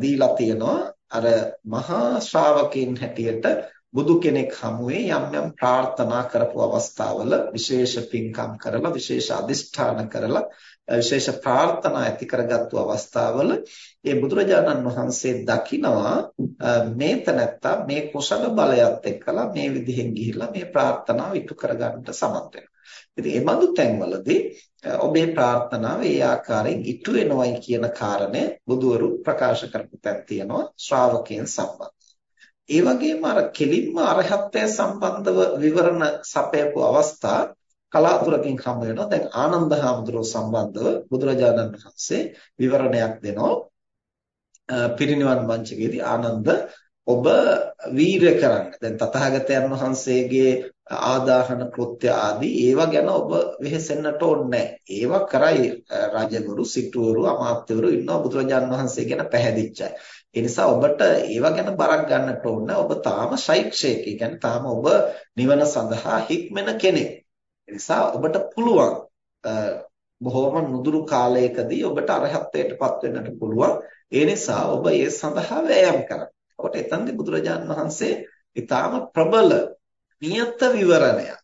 A: දීලා තියෙනවා අර මහා ශ්‍රාවකයන් හැටියට බුදු කෙනෙක් හමුවේ යම් යම් ප්‍රාර්ථනා කරපු අවස්ථාවල විශේෂ පින්කම් කරලා විශේෂ අදිෂ්ඨාන කරලා විශේෂ ප්‍රාර්ථනා ඇති කරගත්තු අවස්ථාවල ඒ බුදුරජාණන් වහන්සේ දකිනවා මේ තැනත්තා මේ කුසල බලයත් එක්කලා මේ විදිහෙන් ගිහිල්ලා මේ ප්‍රාර්ථනාව ඉටු කරගන්නට සමත් වෙනවා. ඉතින් මේ බඳු තැන්වලදී ඔබේ ප්‍රාර්ථනාව ඒ ආකාරයෙන් ඉටු වෙනවයි කියන කාරණය බුදවරු ප්‍රකාශ කරපු තැන් තියෙනවා ශ්‍රාවකයන් සම්බන්ධ. ඒ වගේම අර කෙලින්ම අරහත්ත්වය සම්බන්ධව විවරණ සපයපු අවස්ථා කලාතුරකින් හම් වෙනවා. දැන් ආනන්ද හාමුදුරුව සම්බන්ධව බුදුරජාණන් වහන්සේ විවරණයක් දෙනවා. පිරිනිවන් මංචකයේදී ආනන්ද ඔබ වීරය කරන්න. දැන් තථාගතයන් වහන්සේගේ ආදාහන කෘත්‍ය ආදී ඒවා ගැන ඔබ වෙහෙසෙන්නට ඕනේ ඒවා කරයි රජගුරු සිටුවරු අමාත්‍යවරු ඉන්නවා බුදුරජාණන් වහන්සේ ගැන පැහැදිච්චයි. ඒ නිසා ඔබට ඒවා ගැන බරක් ගන්නට ඕන ඔබ තාම ශෛක්ෂයක. ඒ කියන්නේ තාම ඔබ නිවන සඳහා හික්මෙන කෙනෙක්. ඒ නිසා ඔබට පුළුවන් බොහොම නුදුරු කාලයකදී ඔබට අරහත්ත්වයටපත් වෙන්නට පුළුවන්. ඒ නිසා ඔබ ඒ සඳහා වෑයම් කරන්න. ඔබට එතනදී බුදුරජාන් වහන්සේ ඊටාම ප්‍රබල නියත විවරණයක්.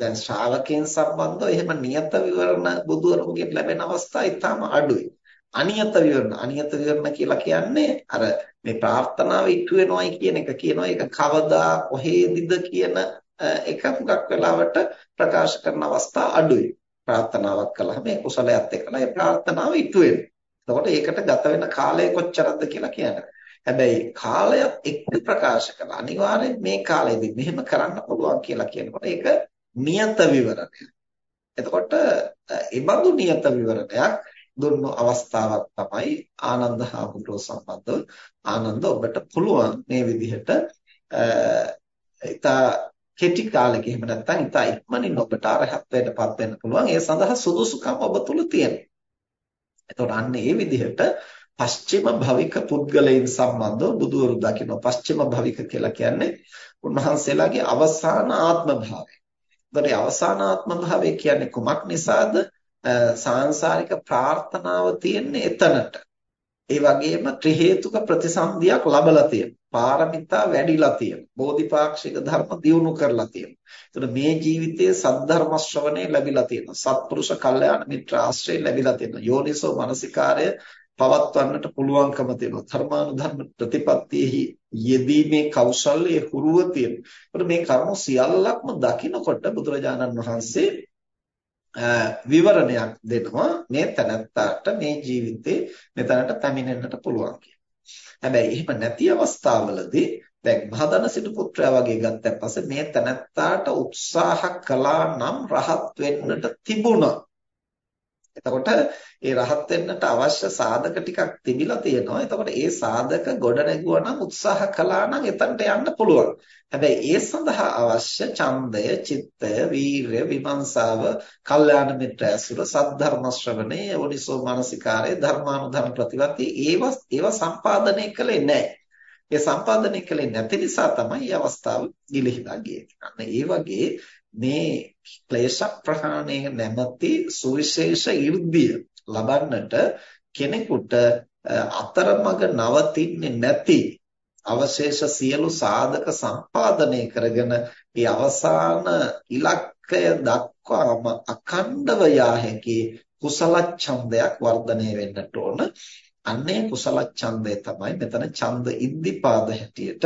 A: දැන් ශ්‍රාවකයන් සම්බන්ධව එහෙම නියත විවරණ බුදුරමුගෙන් ලැබෙන අවස්ථා ඊටාම අඩුයි. අනියත විවරණ අනියත විවරණ කියලා කියන්නේ අර මේ ප්‍රාර්ථනාව ඉටු වෙනවයි කියන එක කියනවා ඒක කවදා කොහේදීද කියන එක හුඟක් වෙලාවට ප්‍රකාශ කරන අවස්ථා අඩුයි. ප්‍රාර්ථනාවක් කළාම ඒ කුසලයත් එක්කලා ඒ ප්‍රාර්ථනාව ඉටු වෙනවා. එතකොට ඒකට ගත වෙන කාලය කොච්චරද කියලා කියන්නේ. හැබැයි කාලයත් එක්ක ප්‍රකාශ කළා. අනිවාර්යෙන් මේ කාලෙදී මෙහෙම කරන්න පුළුවන් කියලා කියනකොට ඒක නියත විවරණයක්. එතකොට ඒ බඳු නියත විවරණයක් දුන්නු අවස්ථාවක් තමයි ආනන්ද හාමුදුරුව සම්බන්ධව ආනන්ද ඔබට පුළුවන් මේ විදිහට ඉතා කෙටි කාලෙක එහෙම නැත්නම් ඉතා ඉක්මනින් ඔබට අරහත්ත්වයටපත් වෙන්න පුළුවන් ඒ සඳහා සුදුසුකම් ඔබ තුල තියෙනවා. එතකොට අන්න ඒ විදිහට පශ්චිම භවික පුද්ගලයන් සම්බන්ධව බුදුවරු දකින්න පශ්චිම භවික කියලා කියන්නේ උන්වහන්සේලාගේ අවසාන ආත්ම භාවය. එතකොට අවසාන ආත්ම භාවය කියන්නේ කුමක් නිසාද? සාංශාරික ප්‍රාර්ථනාව තියෙන්නේ එතනට. ඒ වගේම ත්‍රි හේතුක ප්‍රතිසන්දියක් ලැබලා තියෙනවා. පාරමිතා වැඩිලා තියෙනවා. බෝධිපාක්ෂික ධර්ම දියුණු කරලා තියෙනවා. එතකොට මේ ජීවිතයේ සද්ධර්ම ශ්‍රවණේ ලැබිලා තියෙනවා. සත්පුරුෂ කල්යාණ මිත්‍ර ආශ්‍රය ලැබිලා තියෙනවා. යෝනිසෝ මනසිකාරය පවත්වන්නට පුළුවන්කම තියෙනවා. ධර්මානුධර්ම ප්‍රතිපත්තියෙහි යෙදීමේ කෞශල්‍යය හුරුව තියෙනවා. එතකොට මේ කරුණු සියල්ලක්ම දකිනකොට බුදුරජාණන් වහන්සේ විවරණයක් දෙනවා මේ තනත්තාට මේ ජීවිතේ මෙතනට පැමිණෙන්නට පුළුවන් හැබැයි එහෙම නැති අවස්ථාවලදී දැන් මහදන සිටු පුත්‍රයා වගේ ගත්තන් පස්සේ මේ තනත්තාට උත්සාහ කළා නම් රහත් වෙන්නට තිබුණා. එතකොට ඒ රහත් වෙන්නට අවශ්‍ය සාධක ටිකක් තිබිලා තියෙනවා. එතකොට ඒ සාධක ගොඩ නැගුවා නම් උත්සාහ කළා නම් එතනට යන්න පුළුවන්. හැබැයි ඒ සඳහා අවශ්‍ය ඡන්දය, චිත්තය, වීරය, විමර්ශාව, කල්යාණ මිත්‍ර ඇසුර, සද්ධර්ම ශ්‍රවණය, යෝනිසෝ මානසිකාරය, ධර්මානුධර්ම ප්‍රතිපatti ඒව ඒව සම්පාදනය කළේ නැහැ. ඒ සම්පාදනය කළේ නැති නිසා තමයි මේ අවස්ථාව ගිලිහිලා ගියේ. අන්න ඒ වගේ මේ ක්ලේශ ප්‍රහාණය නැමැති සුවිශේෂ 이르දිය ලබන්නට කෙනෙකුට අතරමඟ නවතින්නේ නැති අවශේෂ සියලු සාධක සම්පාදනය කරගෙන ඒ අවසාන ඉලක්කය දක්වාම අඛණ්ඩව යා හැකි කුසල ඡන්දයක් වර්ධනය වෙන්නට ඕන. අන්නේ කුසල ඡන්දය තමයි මෙතන ඡන්ද ඉද්ධිපාද හැටියට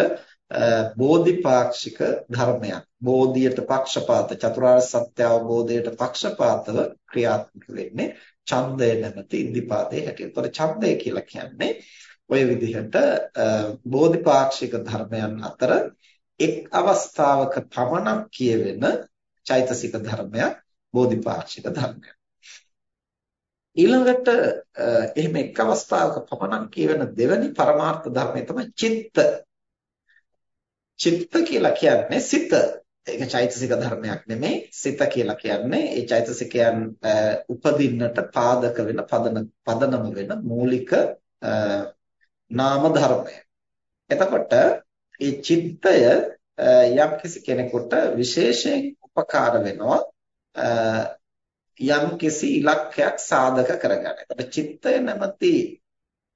A: බෝධිපාක්ෂික ධර්මයක්. බෝධියට පක්ෂපාත චතුරාර්ය සත්‍ය අවබෝධයට පක්ෂපාතව ක්‍රියාත්මක වෙන්නේ ඡන්දය නැමැති ඉද්ධිපාදයේ හැටියට. ඒතර ඡන්දය කියලා කියන්නේ ওই විදිහට බෝධිපාක්ෂික ධර්මයන් අතර එක් අවස්ථාවක පමණක් කියවෙන චෛතසික ධර්මයක් බෝධිපාක්ෂික ධර්මයක්. ඊළඟට එහෙම එක් අවස්ථාවක පමණක් කියවෙන දෙවැනි පරමාර්ථ ධර්මය තමයි චිත්ත චිත්ත කියලා කියන්නේ සිත. ඒක චෛතසික ධර්මයක් නෙමෙයි. සිත කියලා කියන්නේ ඒ චෛතසිකයන් උපදින්නට පාදක වෙන පදනම වෙන මූලික නාම ධර්මය. එතකොට මේ චිත්තය යම් කිසි කෙනෙකුට විශේෂයෙන් උපකාර වෙනවා යම් කිසි ඉලක්කයක් සාධක කරගන්න. එතකොට චිත්තය නැමැති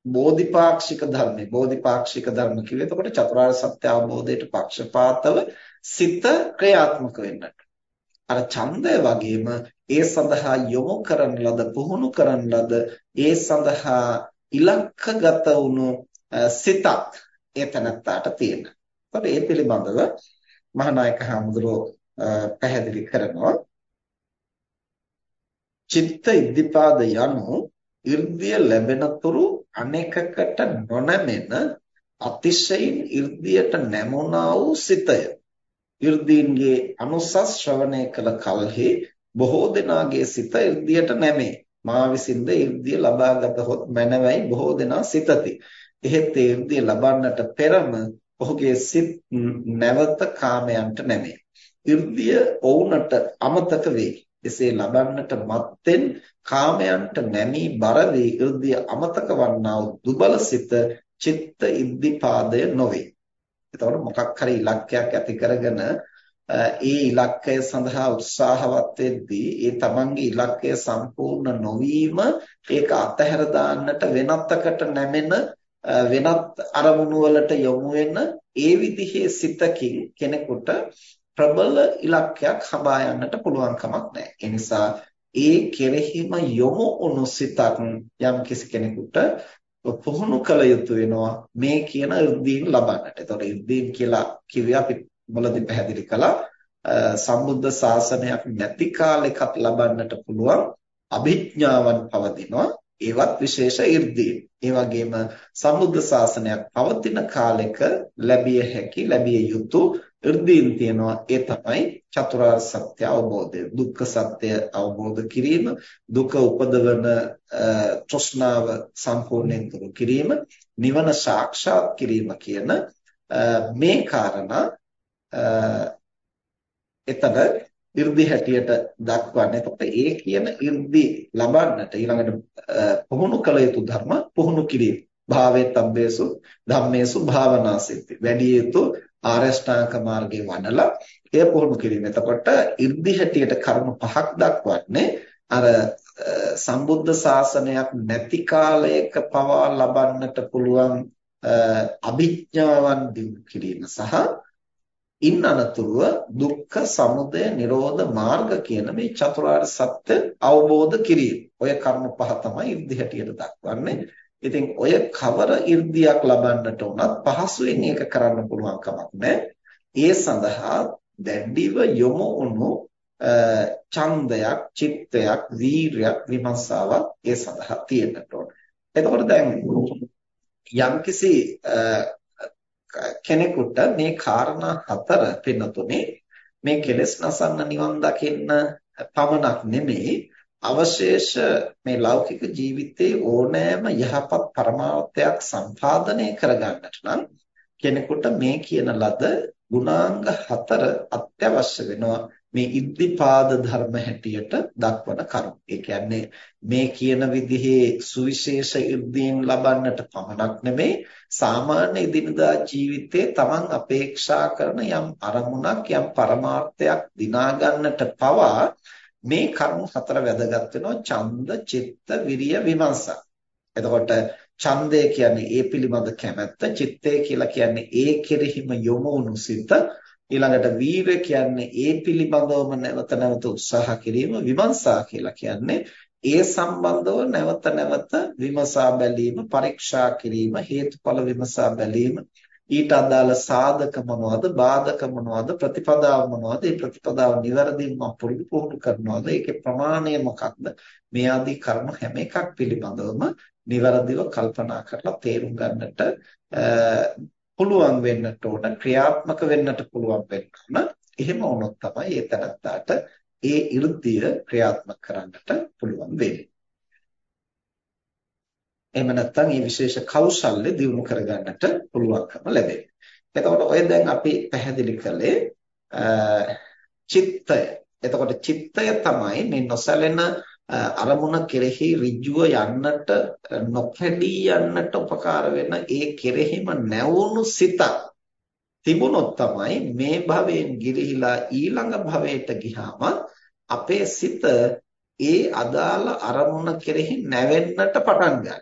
A: බෝධිපාක්ෂික ධර්මයි. බෝධිපාක්ෂික ධර්ම කිව්වේ එතකොට චතුරාර්ය සත්‍ය අවබෝධයට පක්ෂපාතව සිත ක්‍රියාත්මක වෙන්නට. අර ඡන්දය වගේම ඒ සඳහා යොමු කරන ලද පුහුණු කරන ලද ඒ සඳහා ඉලක්කගත වුණු සිතක් ඒ තනත්තාට තියෙනවා. ඒකට ඒ පිළිබඳව මහානායක හඳුරෝ පැහැදිලි කරනවා. චිත්ත ඉද්ධිපාද යනු 이르දිය ලැබෙනතුරු අනෙකකට නොනැමෙන අතිශයින් 이르දියට නැමුණා වූ සිතය. 이르දීන්ගේ අනුසස් ශ්‍රවණය කළ කලෙහි බොහෝ දෙනාගේ සිත 이르දියට නැමේ. මා විසින්ද 이르දිය ලබාගත හොත් මැනවයි බොහෝ දෙනා සිතති. එහෙත් 이르දිය ලබන්නට පෙරම ඔහුගේ සිත් නැවත කාමයන්ට නැමේ. 이르දිය ඔවුන්ට අමතක වේ. එසේ ලබන්නට මත්තෙන් කාමයන්ට නැමී බර වී irdiya අමතක වන්නා වූ දුබල සිත චිත්ත ඉද්ධිපාදය නොවේ. එතකොට මොකක් හරි ඉලක්කයක් ඇති කරගෙන ඒ ඉලක්කය සඳහා උත්සාහවත් වෙද්දී ඒ තමන්ගේ ඉලක්කය සම්පූර්ණ නොවීම ඒක අතහැර දාන්නට වෙනත්කට නැමෙන වෙනත් අරමුණු වලට යොමු වෙන ඒ විදිහේ සිතකින් කෙනෙකුට ප්‍රබල ඉලක්කයක් හඹා යන්නට පුළුවන් කමක් නැහැ. ඒ නිසා ඒ කෙරෙහිම යොමු වුණු සිතක් යම් කිසි කෙනෙකුට පුහුණු කළ යුතු වෙනවා මේ කියන irdiin ලබන්නට. ඒතකොට irdiin කියලා කිව්වේ අපි මුලදී පැහැදිලි කළා සම්බුද්ධ ශාසනයක් නැති කාලෙකත් ලබන්නට පුළුවන් අභිඥාවන් පවතිනවා ඒවත් විශේෂ 이르දී. ඒ වගේම සම්බුද්ධ ශාසනයක් පවතින කාලෙක ලැබිය හැකි ලැබිය යුතු 이르දීන් තියනවා. ඒ තමයි චතුරාර්ය සත්‍ය අවබෝධය. දුක්ඛ සත්‍ය අවබෝධ කිරීම දුක උපදවන තෘෂ්ණාව සම්පූර්ණයෙන් දුරු කිරීම නිවන සාක්ෂාත් කිරීම කියන මේ කාරණා එතන 이르දි හැටියට දක්වන්නේ. එතකොට ඒ කියන 이르දි ලබන්නට ඊළඟට පුහුණු කළ යුතු ධර්ම පුහුණු කිරීම. භාවයේ තබ්බේසු ධම්මේසු භාවනාසිතේ වැඩි යුතු ආරෂ්ඨාංග මාර්ගේ වඩලා එය පුහුණු කිරීම. එතකොට 이르දි හැටියට කරුණු පහක් දක්වන්නේ අර සම්බුද්ධ ශාසනයක් නැති කාලයක පවා ලබන්නට පුළුවන් අභිඥාවන් දිනු කිරීම සහ ඉන් අනතුරුව දුක්ඛ සමුදය නිරෝධ මාර්ග කියන මේ චතුරාර්ය සත්‍ය අවබෝධ කිරීම. ඔය කර්ම පහ තමයි ඉර්ධි හැටියට දක්වන්නේ. ඉතින් ඔය කවර 이르දියක් ලබන්නට උනත් පහසුවෙන් ඒක කරන්න පුළුවන් කමක් ඒ සඳහා දැඩිව යොමු වුණු ඡන්දයක්, චිත්තයක්, වීරයක්, විමර්ශාවක් ඒ සඳහා තියෙන්නට ඕන. එතකොට දැන් යම්කිසි කෙනෙකුට මේ කාරණා හතර පින්නතුනේ මේ කෙලෙස් නසන්න නිවන් දකින්න පමණක් නෙමෙයි. අවශේෂ මේ ලෞකික ජීවිතයේ ඕනෑම යහපත් පරමාර්ථයක් සම්පාදනය කරගන්නට නම් කෙනෙකුට මේ කියන ලද ගුණාංග හතර අත්‍යවශ්‍ය වෙනවා මේ ඉද්ධිපාද ධර්ම හැටියට දක්වන කරුණු. ඒ කියන්නේ මේ කියන විදිහේ සුවිශේෂ ඉර්ධීන් ලබන්නට පමණක් නෙමෙයි සාමාන්‍ය එදිනදා ජීවිතයේ Taman අපේක්ෂා කරන යම් අරමුණක් යම් පරමාර්ථයක් දිනා ගන්නට පවා මේ කරුණු හතර වැදගත් වෙනවා. ඡන්ද, චිත්ත, විරිය, විමර්ශන. එතකොට ඡන්දය කියන්නේ ඒ පිළිබඳ කැමැත්ත, චිත්තය කියලා කියන්නේ ඒ කෙරෙහිම යොමු වුණු සිත, ඊළඟට වීරය කියන්නේ ඒ පිළිබඳවම නැවත නැවත උත්සාහ කිරීම විමර්ශා කියලා කියන්නේ ඒ සම්බන්ධව නැවත නැවත විමසා බැලීම පරීක්ෂා කිරීම හේතුඵල විමසා බැලීම. ඊට අදාළ සාධක මොනවද බාධක මොනවද ප්‍රතිපදාව මොනවද? ඒ ප්‍රතිපදාව નિවරදින්ම පුරුදු පුහුණු කරනවද? ඒකේ ප්‍රමාණය මොකක්ද? මේ ආදී කර්ම හැම එකක් පිළිබඳවම નિවරදිව කල්පනා කරලා තේරුම් ගන්නට පුළුවන් වෙන්නට ඕන ක්‍රියාත්මක වෙන්නට පුළුවන් වෙන්න එහෙම වුණොත් තමයි ඒ තරත්තාට ඒ 이르දිය ක්‍රියාත්මක කරන්නට පුළුවන් වෙන්නේ. එහෙම නැත්නම් මේ විශේෂ කෞශල්‍ය දියුණු කරගන්නට පුළුවන්කම ලැබෙනවා. එතකොට ඔය දැන් අපි පැහැදිලි කළේ චිත්තය. එතකොට චිත්තය තමයි මේ නොසැලෙන අරමුණ කෙරෙහි ඍජුව යන්නට නොකැඩී යන්නට උපකාර වෙන ඒ කෙරෙහිම නැවුණු සිතක් තිබුණොත් තමයි මේ භවයෙන් ගිලිහිලා ඊළඟ භවයට ගියාම අපේ සිත ඒ අදාළ අරමුණ කෙරෙහි නැවෙන්නට පටන් ගන්නවා.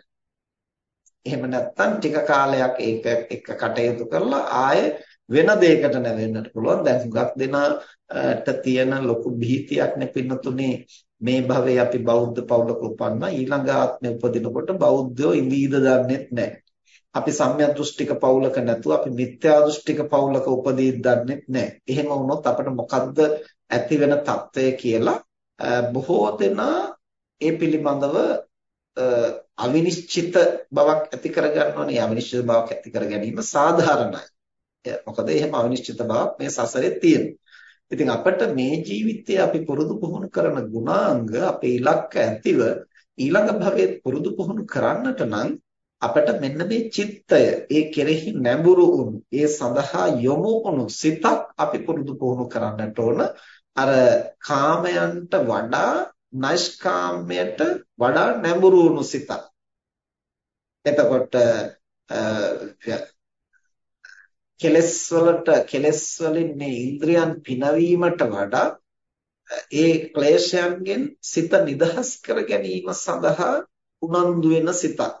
A: එහෙම නැත්නම් ටික කාලයක් ඒක එක කටයුතු කරලා ආයේ වෙන දෙයකට නැවෙන්නට පුළුවන්. දැන් හුඟක් දෙනාට තියෙන ලොකු භීතියක් නෙපින්නතුනේ මේ භවයේ අපි බෞද්ධ පවුලක උපන්න ඊළඟ ආත්මෙ උපදිනකොට බෞද්ධයෝ ඉඳීද දන්නෙත් නැහැ. අපි සම්‍යක් දෘෂ්ටික පවුලක නැතුව අපි මිත්‍යා දෘෂ්ටික පවුලක උපදීද දන්නෙත් නැහැ. එහෙම වුණොත් අපිට මොකද්ද ඇති වෙන తত্ত্বය කියලා බොහෝ දෙනා ඒ පිළිබඳව අවිනිශ්චිත බවක් ඇති කරගන්නවනේ අවිනිශ්චිත බවක් ඇති කර ගැනීම සාධාරණයි. මොකද එහෙම අවිනිශ්චිත බවක් මේ සසරේ තියෙනවා. ඉතින් අපිට මේ ජීවිතයේ අපි පුරුදු පුහුණු කරන ගුණාංග අපේ ඉලක්ක ඇතිව ඊළඟ භවයේ පුරුදු පුහුණු කරන්නට නම් අපිට මෙන්න මේ චිත්තය ඒ කෙරෙහි නැඹුරු වුණු ඒ සඳහා යොමු වුණු සිතක් අපි පුරුදු පුහුණු කරන්නට ඕන අර කාමයන්ට වඩා නෛෂ්කාම්‍යයට වඩා නැඹුරු වුණු සිතක්. එතකොට කෙලස් වලට කෙලස් වලින් මේ ඉන්ද්‍රියන් පිනවීමට වඩා ඒ ක්ලේශයන්ගෙන් සිත නිදහස් කර ගැනීම සඳහා උනන්දු වෙන සිතක්.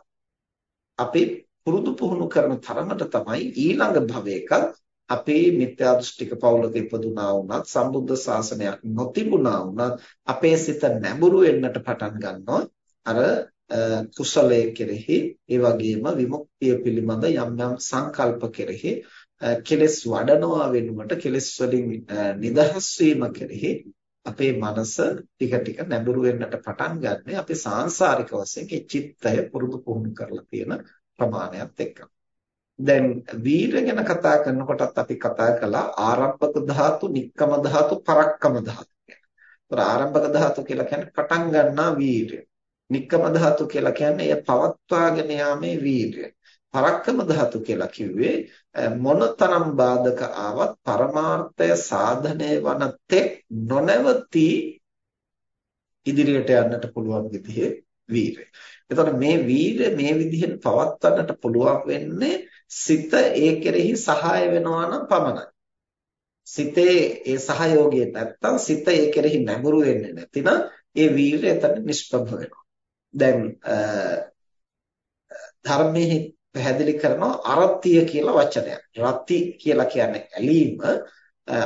A: අපි පුරුදු පුහුණු කරන තරමට තමයි ඊළඟ භවයකත් අපේ මිත්‍යා දෘෂ්ටික පෞලක ඉපදුනා වුණත් සම්බුද්ධ ශාසනයක් නොතිබුණා වුණත් අපේ සිත නැඹුරු වෙන්නට පටන් ගන්නවා අර කුසලයේ කෙරෙහි ඒ වගේම විමුක්තිය පිළිබඳ යම් යම් සංකල්ප කෙරෙහි කෙලස් වඩනවා වෙනුවට කෙලස් වලින් නිදහස් වීම කෙරෙහි අපේ මනස ටික ටික නැඹුරු වෙන්නට පටන් ගන්න අපේ සාංශාරික වශයෙන් ඒ චිත්තය පුරුදු පුහුණු කරලා තියෙන ප්‍රමාණයත් එක්ක. දැන් වීර ගැන කතා කරනකොටත් අපි කතා කළා ආරම්භක ධාතු, නික්කම ධාතු, පරක්කම ධාතු කියලා. ඒතර ආරම්භක ධාතු කියලා කියන්නේ පටන් ගන්නා වීරය. නික්කම ධාතු කියලා කියන්නේ එය පවත්වාගෙන යාමේ වීරය. පරක්කම ධාතු කියලා කිව්වේ මොනතරම් බාධක ආවත් පරමාර්ථය සාධනය වන තෙක් නොනවති ඉදිරියට යන්නට පුළුවන් විදිහේ වීරය. එතකොට මේ වීරය මේ විදිහෙන් පවත්වන්නට පුළුවන් වෙන්නේ සිත ඒ කෙරෙහි සහාය වෙනවා නම් පමණයි. සිතේ ඒ සහයෝගය නැත්තම් සිත ඒ කෙරෙහි නැඹුරු වෙන්නේ නැතිනම් ඒ වීරය එතන නිෂ්ප්‍රභ වෙනවා. දැන් ධර්මයේ පැහැදිලි කරනවා අරත්‍ය කියලා වචනයක්. රති කියලා කියන්නේ ඇලීම,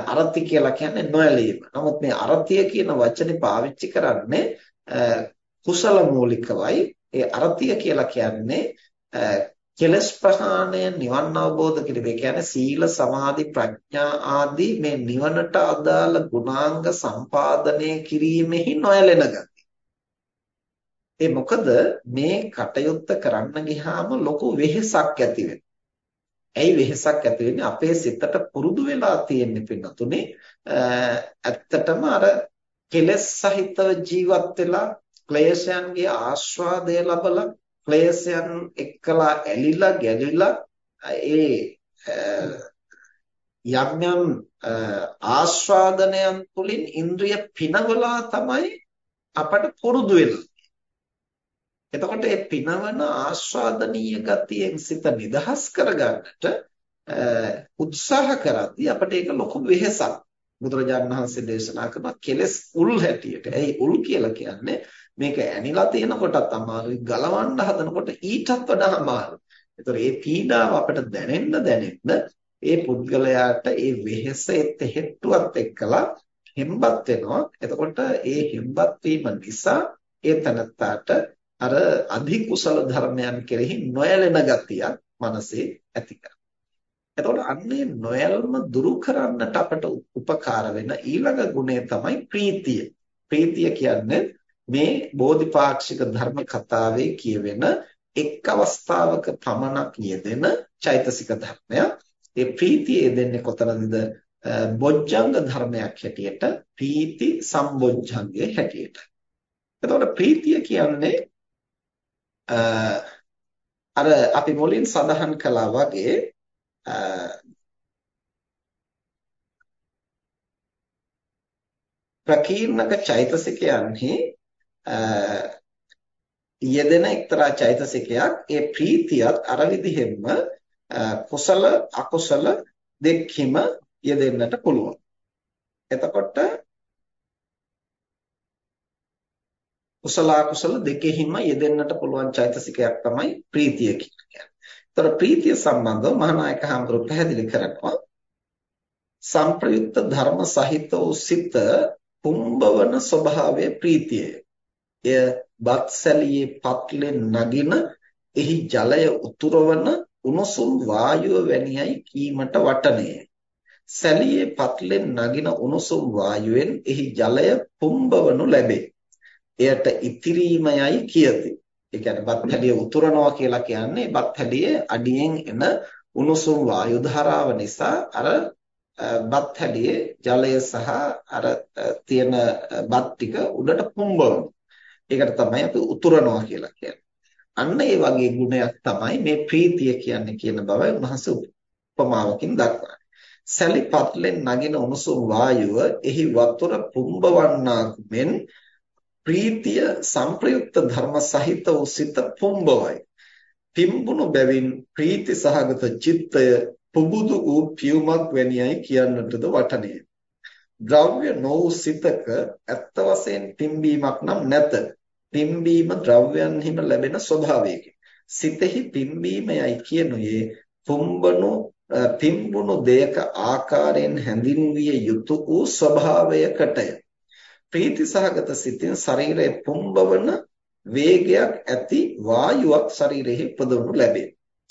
A: අරති කියලා කියන්නේ නොඇලීම. නමුත් මේ අරත්‍ය කියන වචනේ පාවිච්චි කරන්නේ කුසල මූලිකවයි. ඒ අරත්‍ය කියලා කියන්නේ කෙලස් ප්‍රහාණය නිවන් අවබෝධ කිරීම. ඒ කියන්නේ සීල සමාධි ප්‍රඥා ආදී මේ නිවනට අදාළ ගුණාංග සම්පාදනය කිරීමෙහි නොයැලෙන ගතිය. ඒ මොකද මේ කටයුත්ත කරන්න ගියාම ලොකු වෙහෙසක් ඇති ඇයි වෙහෙසක් ඇති වෙන්නේ? අපේ සිතට පුරුදු වෙලා තියෙන්නේ පින්නතුනේ ඇත්තටම අර කෙලෙස් සහිතව ජීවත් වෙලා ක්ලේශයන්ගේ ආස්වාදය ලබලා ක්ලේශයන් එක්කලා ඇලිලා ගැලිලා ඒ යම් යම් ආස්වාදනයන් තුලින් ඉන්ද්‍රිය පිනවලා තමයි අපට පුරුදු වෙලා එතකොට මේ පිනවන ආස්වාදනීය ගතියෙන් සිත නිදහස් කරගන්නට උත්සාහ කරද්දී අපිට ඒක ලොකු වෙහෙසක්. බුදුරජාණන් වහන්සේ දේශනා කරන කෙලස් උල් හැටියට. ඒ උල් කියලා කියන්නේ මේක ඇනිලා තියෙනකොටත් අමාරුයි, ගලවන්න හදනකොට ඊටත් වඩා අමාරුයි. ඒතර මේ පීඩාව අපිට දැනෙන්න දැනෙන්න ඒ පුද්ගලයාට ඒ වෙහෙසෙත් හෙට්ටුවත් එක්කලා හෙම්බත් වෙනවා. එතකොට ඒ හෙම්බත් වීම නිසා ඒ තනත්තාට අර අධිකුසල ධර්මයන් කෙරෙහි නොයැලෙන ගතියක් මනසේ ඇති කරනවා. එතකොට අන්නේ නොයල්ම දුරු කරන්නට අපට උපකාර වෙන ඊළඟ ගුණය තමයි ප්‍රීතිය. ප්‍රීතිය කියන්නේ මේ බෝධිපාක්ෂික ධර්ම කතාවේ කියවෙන එක් අවස්ථාවක පමණක් යෙදෙන චෛතසික ධර්මයක්. ඒ ප්‍රීතිය යෙදෙන්නේ කොතනද? බොජ්ජංග ධර්මයක් හැටියට ප්‍රීති සම්බොජ්ජංගයේ හැටියට. එතකොට ප්‍රීතිය කියන්නේ අර අපි මුලින් සඳහන් කළා වගේ ප්‍රකීර්ණක චෛතසිකයන්හි යෙදෙන එක්තරා චෛතසිකයක් ඒ ප්‍රීතියත් අර විදිහෙම කුසල අකුසල දෙකෙම යෙදෙන්නට පුළුවන්. එතකොට කුසල අකුසල දෙකෙහිම යෙදෙන්නට පුළුවන් චෛතසිකයක් තමයි ප්‍රීතිය කියන්නේ. ඒතර ප්‍රීතිය සම්බන්ධව මහානායක හඳුරු පැහැදිලි කරනවා සංප්‍රයුක්ත ධර්ම සහිත වූ සිත පුම්බවන ස්වභාවය ප්‍රීතියය. එය බත්සැලියේ පත්ලෙන් නගින එහි ජලය උතුරවන උණුසුම් වායුව වැනියයි කීමට වටනේය. සැලියේ පත්ලෙන් නගින උණුසුම් වායුවෙන් එහි ජලය පුම්බවනු ලැබේ. එයට ඉතිරීමයයි කියති. ඒ කියන්නේ බත් හැඩිය උතුරනවා කියලා කියන්නේ බත් හැඩියේ අඩියෙන් එන උණුසුම් වායු ධාරාව නිසා අර බත් හැඩියේ ජලය සහ අර තියෙන බත් ටික උඩට පුම්බවන. ඒකට තමයි අපි උතුරනවා කියලා කියන්නේ. අන්න ඒ වගේ ගුණයක් තමයි මේ ප්‍රීතිය කියන්නේ කියන බවයි උන්වහන්සේ උපමාවකින් දක්වන්නේ. සැලිපත්ලෙන් නගින උණුසුම් වායුව එහි වතුර පුම්බවන්නා මෙන් ප්‍රීතිය සංප්‍රයුක්ත ධර්ම සහිත වූ සිත පුම්බවයි. පිම්බුණු බැවින් ප්‍රීති සහගත චිත්තය පුබුදු වූ පියුමක් වැනියයි කියන්නටද වටනේ. ද්‍රව්‍ය නොවු සිතක ඇත්ත වශයෙන් පිම්බීමක් නම් නැත. පිම්බීම ද්‍රව්‍යයන්හිම ලැබෙන ස්වභාවයකි. සිතෙහි පිම්බීමයයි කියනුයේ පුම්බනු පිම්බුණු දෙයක ආකාරයෙන් හැඳින්විය යුතු වූ ස්වභාවයකටය. ප්‍රීති සහගත සිතින් ශරීරය පුම්බවන වේගයක් ඇති වායුවක් ශරීරෙහි උපදවනු ලැබේ.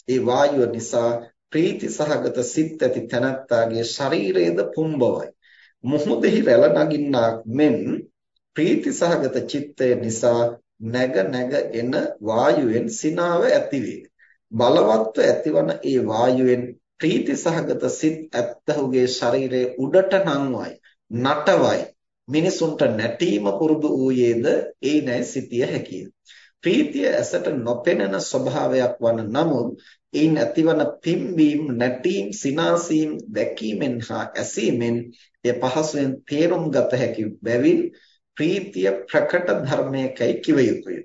A: ඒ වායුව නිසා ප්‍රීති සහගත සිත් ඇති තනත්තාගේ ශරීරයේද පුම්බවයි. මුහුදෙහි රැළ නගින්නාක් මෙන් ප්‍රීති සහගත චිත්තය නිසා නැග නැග එන වායුවෙන් සිනාව ඇතිවේ. බලවත්ව ඇතිවන ඒ වායුවෙන් ප්‍රීති සහගත සිත් ඇත්තහුගේ ශරීරයේ උඩට නංවයි නටවයි මිනිසුන්ට නැටීම පුරුදු වූයේද ඒ නැයි සිටිය හැකිය. ප්‍රීතිය ඇසට නොපෙනෙන ස්වභාවයක් වන නමුත් ඒන් ඇතිවන පිම්බීම් නැටීම් සිනාසීම් දැකීමෙන් හා ඇසීමෙන් එය පහසුවෙන් තේරුම් ගත හැකි බැවින් ප්‍රීතිය ප්‍රකට ධර්මයකයි කිව යුතුය.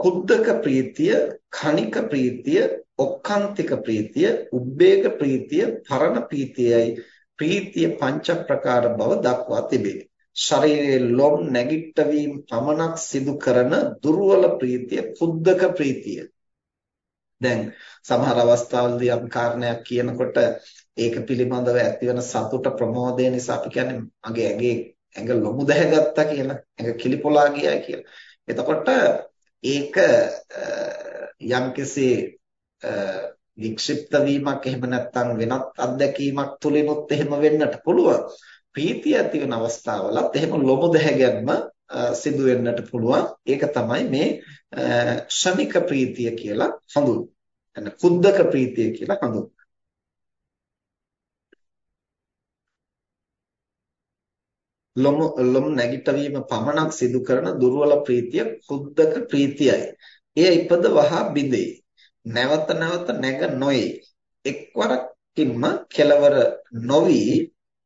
A: කුද්දක ප්‍රීතිය, කණික ප්‍රීතිය, ඔක්කාන්තික ප්‍රීතිය, උබ්බේග ප්‍රීතිය, පරණ ප්‍රීතියයි ප්‍රීතිය පංච ප්‍රකාර බව දක්වා තිබේ. ශරීරයේ ලොම් නැගිට වීම පමණක් සිදු කරන දුර්වල ප්‍රීතිය කුද්දක ප්‍රීතිය. දැන් සමහර අවස්ථාවලදී අපි කාරණයක් කියනකොට ඒක පිළිබඳව ඇතිවන සතුට ප්‍රමෝදය නිසා අපි කියන්නේ මගේ ඇඟේ ඇඟ ලොමු දැහැගත්තා කියලා ඇඟ කිලිපොලා ගියා කියලා. එතකොට ඒක යම්කිසි වික්ෂිප්ත වීමක් එහෙම නැත්නම් වෙනත් අත්දැකීමක් තුලිනුත් එහෙම වෙන්නට පුළුවන්. ප්‍රීතිය ඇති වෙන අවස්ථාවලත් එහෙම ලොමු දැහැගැන්ම සිදු වෙන්නට පුළුවන්. ඒක තමයි මේ ශනික ප්‍රීතිය කියලා හඳුන්වන්නේ. කුද්දක ප්‍රීතිය කියලා හඳුන්වන්නේ. ලොම ලොම් නැගිටවීම පමණක් සිදු කරන දුර්වල ප්‍රීතිය කුද්දක ප්‍රීතියයි. එය ඉපද වහා බිඳේ. නැවත නැවත නැග නොයේ. එක්වරකින්ම කෙලවර නොවි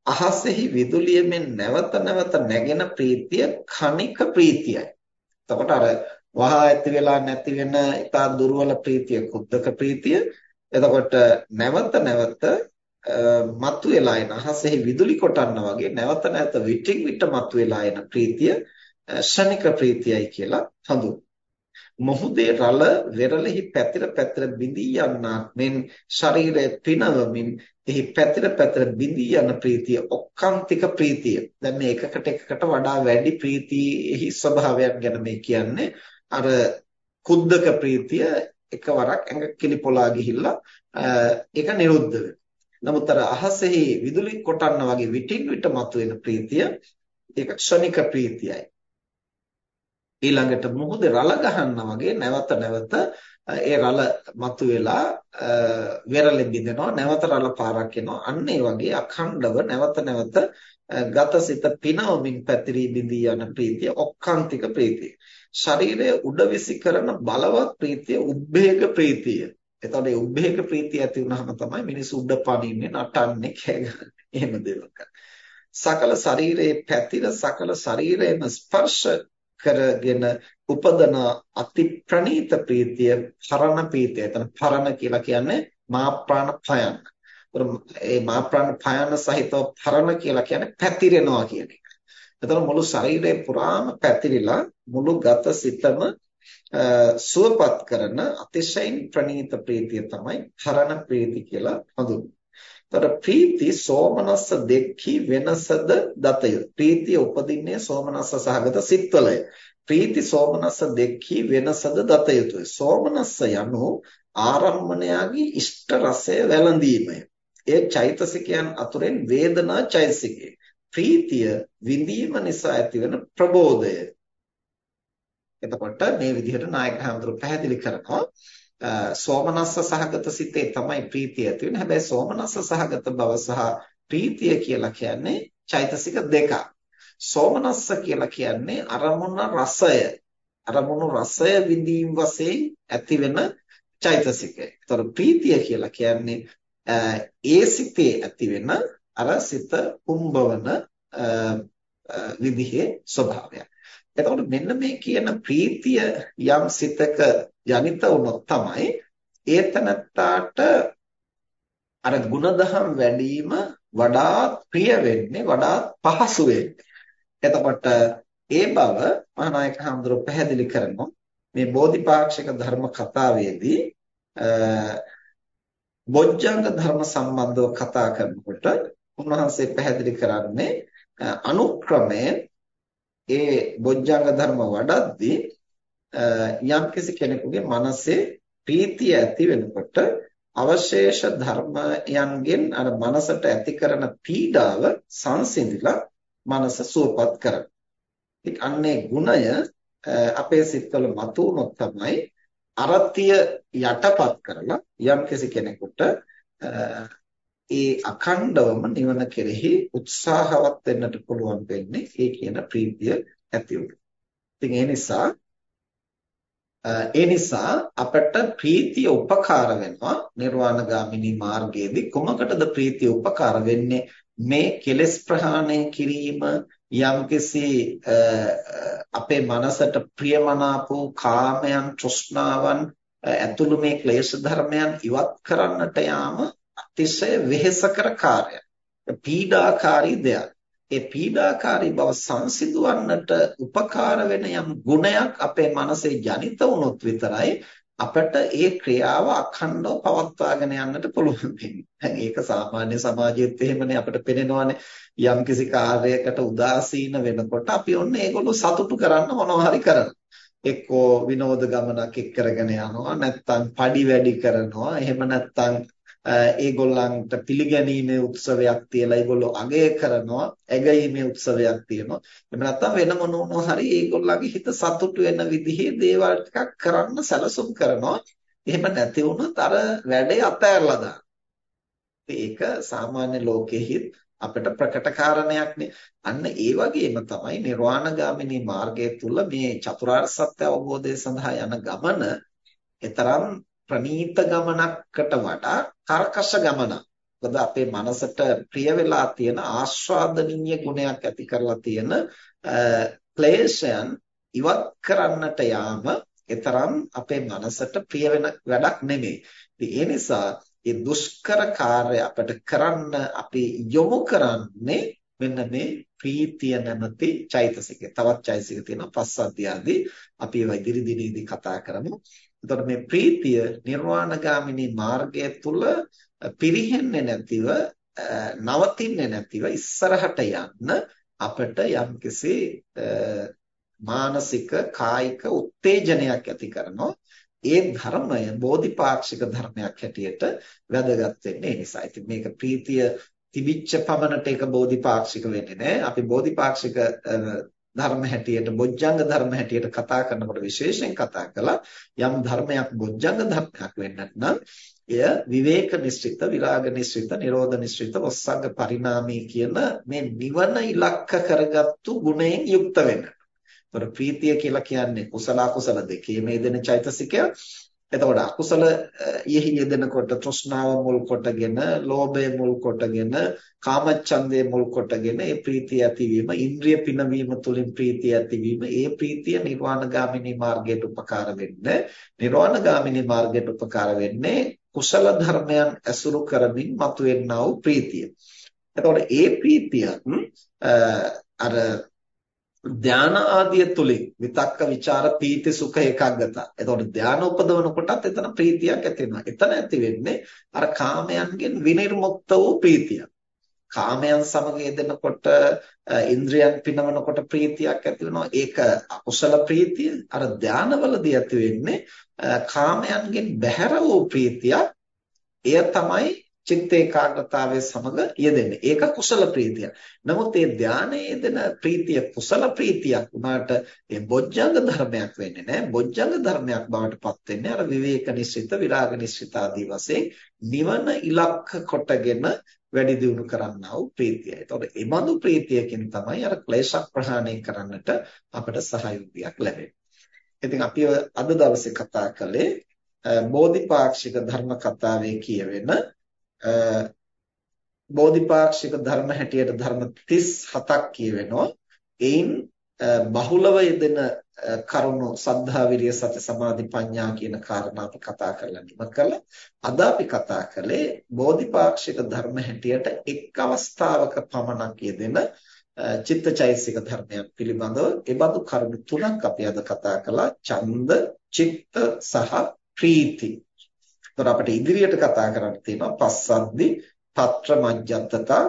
A: අහසෙහි විදුලියමෙන් නැවත නැවත නැගෙන ප්‍රීතිය කණික ප්‍රීතියයි. එතකොට අර වහා ඇති වෙලා නැති වෙන ඉතා දුර්වල ප්‍රීතිය කුද්දක ප්‍රීතිය. එතකොට නැවත නැවත මතුවලා එන අහසෙහි විදුලි කොටන්න වගේ නැවත නැවත විටින් විට මතුවලා එන ප්‍රීතිය ශනික ප්‍රීතියයි කියලා හඳුන්වනවා. මොහුදේ රළ වෙරළෙහි පැතිර පැතිර බිඳී යන්නාක් මෙන් ශරීරය පිනවමින් එහි පැතිර පැතිර බිඳී යන ප්‍රීතිය ඔක්කාන්තික ප්‍රීතිය. දැන් මේ එකකට එකකට වඩා වැඩි ප්‍රීතියෙහි ස්වභාවයක් ගැන මේ කියන්නේ. අර කුද්දක ප්‍රීතිය එකවරක් ඇඟ කිලිපොලා ගිහිල්ලා ඒක නිරුද්ධ වෙනවා. නමුත් අර අහසෙහි විදුලි කොටන්න වගේ විටින් විට මතුවෙන ප්‍රීතිය ඒක ක්ෂණික ප්‍රීතියයි. ඊළඟට මුහුදේ රළ ගහන්නා වගේ නැවත නැවත ඒ රළ මතුවෙලා වෙරළෙ බිඳෙනවා නැවත රළ පාරක් එනවා. අන්න ඒ වගේ අඛණ්ඩව නැවත නැවත ගතසිත පිනවමින් පැතිරී බිඳී යන ප්‍රීතිය ඔක්කාන්තික ප්‍රීතිය. ශරීරය උඩ විසි කරන බලවත් ප්‍රීතිය උබ්බේග ප්‍රීතිය. එතකොට මේ උබ්බේක ප්‍රීතිය ඇති වුනහම තමයි මිනිස්සු උඩ පනින්නේ නටන්නේ කෑගහන්නේ. එහෙම දේවල් සකල ශරීරයේ පැතිර සකල ශරීරයම ස්පර්ශ කරගෙන උපදන අති ප්‍රණීත ප්‍රීතිය පරණ ප්‍රීතිය. එතන පරණ කියලා කියන්නේ මා ප්‍රාණ භයන. ඒ මා ප්‍රාණ භයන සහිතව පරණ කියලා කියන්නේ පැතිරෙනවා කියන එක. එතන මුළු ශරීරය පුරාම පැතිරිලා මුළු ගත සිතම සුවපත් කරන අතිශයින් ප්‍රණීත ප්‍රීතිය තමයි හරණ ප්‍රීති කියලා හඳුන්වන්නේ. එතකොට ප්‍රීති සෝමනස්ස දෙක්ඛි වෙනසද දතය. ප්‍රීතිය උපදින්නේ සෝමනස්ස සහගත සිත්වලය. ප්‍රීති සෝමනස්ස දෙක්ඛි වෙනසද දත යුතුය. සෝමනස්ස යනු ආරම්මණයාගේ ඉෂ්ට රසය වැළඳීමය. ඒ චෛතසිකයන් අතුරෙන් වේදනා චෛතසිකය. ප්‍රීතිය විඳීම නිසා ඇතිවන ප්‍රබෝධය. එතකොට මේ විදිහට නායක හඳුරු පැහැදිලි කරනවා සෝමනස්ස සහගත සිතේ තමයි ප්‍රීතිය ඇති වෙන්නේ. හැබැයි සෝමනස්ස සහගත බව සහ ප්‍රීතිය කියලා කියන්නේ චෛතසික දෙකක්. සෝමනස්ස කියලා කියන්නේ අරමුණ රසය. අරමුණු රසය විඳීම් වශයෙන් ඇති වෙන චෛතසිකය. ඒතර ප්‍රීතිය කියලා කියන්නේ ඒ සිතේ ඇති වෙන අර සිත උම්බවන විදිහේ ස්වභාවයක්. එතකොට මෙන්න මේ කියන ප්‍රීතිය යම් සිතක ජනිත වුණොත් තමයි ඒතනත්තාට අර ಗುಣධම් වැඩිම වඩාත් ප්‍රිය වෙන්නේ වඩාත් පහසු වෙන්නේ. එතකොට ඒ බව මහානායක හඳුරෝ පැහැදිලි කරනවා මේ බෝධිපාක්ෂික ධර්ම කතාවේදී බොජ්ජංග ධර්ම සම්බන්ධව කතා කරනකොට උන්වහන්සේ පැහැදිලි කරන්නේ අනුක්‍රමයෙන් ඒ බොජ්ජංග ධර්ම වඩද්දී යම්කිසි කෙනෙකුගේ මනසේ ප්‍රීතිය ඇති වෙනකොට අවශේෂ ධර්මයන්ගෙන් අර මනසට ඇති කරන පීඩාව සංසිඳිලා මනස සුවපත් කරනවා. අන්නේ ගුණය අපේ සිත්වල මතුවුනොත් තමයි අරතිය යටපත් කරලා යම්කිසි කෙනෙකුට ඒ අඛණ්ඩවම නිවන කෙරෙහි උත්සාහවත් වෙන්නට පුළුවන් වෙන්නේ ඒ කියන ප්‍රීතිය ඇති ඉතින් ඒ නිසා ඒ නිසා අපට ප්‍රීතිය උපකාර වෙනවා නිර්වාණගාමිනී මාර්ගයේදී. කොමකටද ප්‍රීතිය උපකාර වෙන්නේ? මේ කෙලෙස් ප්‍රහාණය කිරීම යම්කිසි අපේ මනසට ප්‍රියමනාප වූ කාමයන් තෘෂ්ණාවන් ඇතුළු මේ ක්ලේශ ධර්මයන් ඉවත් කරන්නට යාම අතිශය වෙහෙසකර කාර්යයක්. පීඩාකාරී දෙයක්. ඒ පීඩාකාරී බව සංසිඳවන්නට උපකාර වෙන යම් ගුණයක් අපේ මනසේ ජනිත වුණොත් විතරයි අපට ඒ ක්‍රියාව අඛණ්ඩව පවත්වාගෙන යන්නට පුළුවන් වෙන්නේ. ඒක සාමාන්‍ය සමාජයේත් එහෙමනේ අපිට පෙනෙනවානේ යම්කිසි කාර්යයකට උදාසීන වෙනකොට අපි ඔන්න ඒගොල්ලෝ සතුටු කරන්න මොනවා හරි කරනවා. එක්කෝ විනෝද ගමනක් එක් කරගෙන යනවා නැත්නම් පඩි වැඩි කරනවා එහෙම නැත්නම් ඒගොල්ලන්ට පිළිගැනීමේ උත්සවයක් තියලා ඒගොල්ලෝ අගය කරනවා ඇගීමේ උත්සවයක් තියෙනවා. එහෙම නැත්නම් වෙන මොනවා හරි ඒගොල්ලන්ගේ හිත සතුටු වෙන විදිහේ දේවල් ටිකක් කරන්න සැලසුම් කරනවා. එහෙම නැති වුණොත් අර වැඩේ අතහැරලා දානවා. ඒක සාමාන්‍ය ලෝකෙහි අපිට ප්‍රකට කාරණයක්නේ අන්න ඒ වගේම තමයි නිර්වාණගාමිනී මාර්ගය තුල මේ චතුරාර්ය සත්‍ය අවබෝධය සඳහා යන ගමන ඊතරම් ප්‍රනීත ගමනකට වඩා කර්කශ ගමනක්. මොකද අපේ මනසට ප්‍රිය වෙලා තියෙන ආස්වාදනීය ගුණයක් ඇති කරලා තියෙන ක්ලේශයන් ඉවත් කරන්නට යාම ඊතරම් අපේ මනසට ප්‍රිය වෙන වැඩක් නෙමෙයි. ඒ නිසා මේ දුෂ්කර කාර්ය අපිට කරන්න අපි යොමු කරන්නේ මෙන්න මේ ප්‍රීතිය නැමැති චෛතසිකය. තවත් චෛතසික තියෙනවා පස්සද්ධිය ආදී අපි ඒවා ඉදිරි දිනෙදී කතා කරමු. එතකොට මේ ප්‍රීතිය නිර්වාණගාමිනී මාර්ගය තුල පිරිහෙන්නේ නැතිව නවතින්නේ නැතිව ඉස්සරහට යන්න අපිට යම්කිසි මානසික කායික උත්තේජනයක් ඇති කරනවා ඒ ධර්මය බෝධිපාක්ෂික ධර්මයක් හැටියට වැදගත් වෙන්නේ ඒ නිසා. ඉතින් මේක ප්‍රීතිය තිබිච්ච පමණට ඒක බෝධිපාක්ෂික වෙන්නේ නැහැ. අපි බෝධිපාක්ෂික ධර්ම හැටියට බොජ්ජංග ධර්ම හැටියට කතා කරනකොට විශේෂයෙන් කතා කළා යම් ධර්මයක් බොජ්ජංග ධර්මයක් වෙන්නත් නම් එය විවේක නිශ්චිත විරාග නිශ්චිත නිරෝධ නිශ්චිත වස්සංග පරිණාමී කියන මේ නිවන ඉලක්ක කරගත්තු ගුණයෙන් යුක්ත වෙන්න. ඒතර ප්‍රීතිය කියලා කියන්නේ කුසල අකුසල දෙකේ මේ දෙන චෛතසිකයක්. එතකොට අකුසල යෙහි යෙදෙනකොට තෘෂ්ණාව මුල් කොටගෙන, ලෝභය මුල් කොටගෙන, කාමච්ඡන්දය මුල් කොටගෙන ඒ ප්‍රීතිය ඇතිවීම, ඉන්ද්‍රිය පිනවීම තුලින් ප්‍රීතිය ඇතිවීම, ඒ ප්‍රීතිය නිර්වාණගාමිනී මාර්ගයට උපකාර වෙන්නේ. නිර්වාණගාමිනී මාර්ගයට උපකාර වෙන්නේ කුසල ධර්මයන් ඇසුරු කරමින් මතුවෙනා වූ ප්‍රීතිය. එතකොට ඒ ප්‍රීතිය අර ධාන ආදිය තුලින් විතක්ක ਵਿਚාර පීති සුඛ ඒකාග්‍රත. එතකොට ධාන උපදවන කොටත් එතන ප්‍රීතියක් ඇති වෙනවා. එතන ඇති වෙන්නේ අර කාමයන්ගෙන් විනිර්මුක්ත වූ ප්‍රීතිය. කාමයන් සමග යෙදෙනකොට ඉන්ද්‍රියන් පිනවනකොට ප්‍රීතියක් ඇති වෙනවා. ඒක අකුසල ප්‍රීතිය. අර ධානවලදී ඇති වෙන්නේ කාමයන්ගෙන් බැහැර වූ ප්‍රීතිය. එය තමයි චිත්ත ඒකාග්‍රතාවයේ සමග යෙදෙන්නේ. ඒක කුසල ප්‍රීතිය. නමුත් මේ ධානයේ යෙදෙන ප්‍රීතිය කුසල ප්‍රීතියක් වුණාට ඒ බොජ්ජංග ධර්මයක් වෙන්නේ නැහැ. බොජ්ජංග ධර්මයක් බවට පත් වෙන්නේ අර විවේක නිශ්චිත, විරාග නිශ්චිත ආදී වශයෙන් නිවන ඉලක්ක කොටගෙන වැඩි දියුණු කරන්නා වූ ප්‍රීතිය. ඒතකොට ඒ බඳු ප්‍රීතියකින් තමයි අර ක්ලේශ ප්‍රහාණය කරන්නට අපට සහයෝගයක් ලැබෙන්නේ. ඉතින් අපි අද දවසේ කතා කළේ බෝධිපාක්ෂික ධර්ම කතාවේ කියවෙන බෝධිපාක්ෂික ධර්ම හැටියට ධර්ම 37ක් කියවෙනවා. එයින් බහුලව යෙදෙන කරුණු සද්ධා විරිය සති සමාධි ප්‍රඥා කියන කාරණා අපි කතා කරලා ඉම කළා. අද අපි කතා කළේ බෝධිපාක්ෂික ධර්ම හැටියට එක් අවස්ථාවක පමණක් යෙදෙන චිත්තචෛසික ධර්මයන් පිළිබඳව ඒ බඳු කරුණු තුනක් අපි අද කතා කළා. ඡන්ද, චිත්ත සහ ප්‍රීති. එතකොට අපිට ඉදිරියට කතා කරන්න තියෙනවා පස්සද්දි, తත්‍ර මජ්ජත්තතා,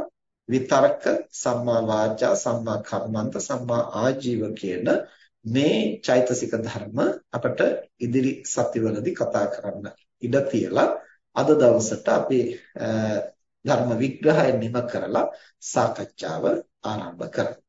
A: විතර්ක, සම්මා වාචා, සම්මා කම්මන්ත, සම්මා ආජීව කියන මේ චෛතසික ධර්ම අපිට ඉදිරි සතිවලදී කතා කරන්න ඉඩ තියලා අද දවසට අපි ධර්ම විග්‍රහය නිම කරලා සාකච්ඡාව ආරම්භ කරමු.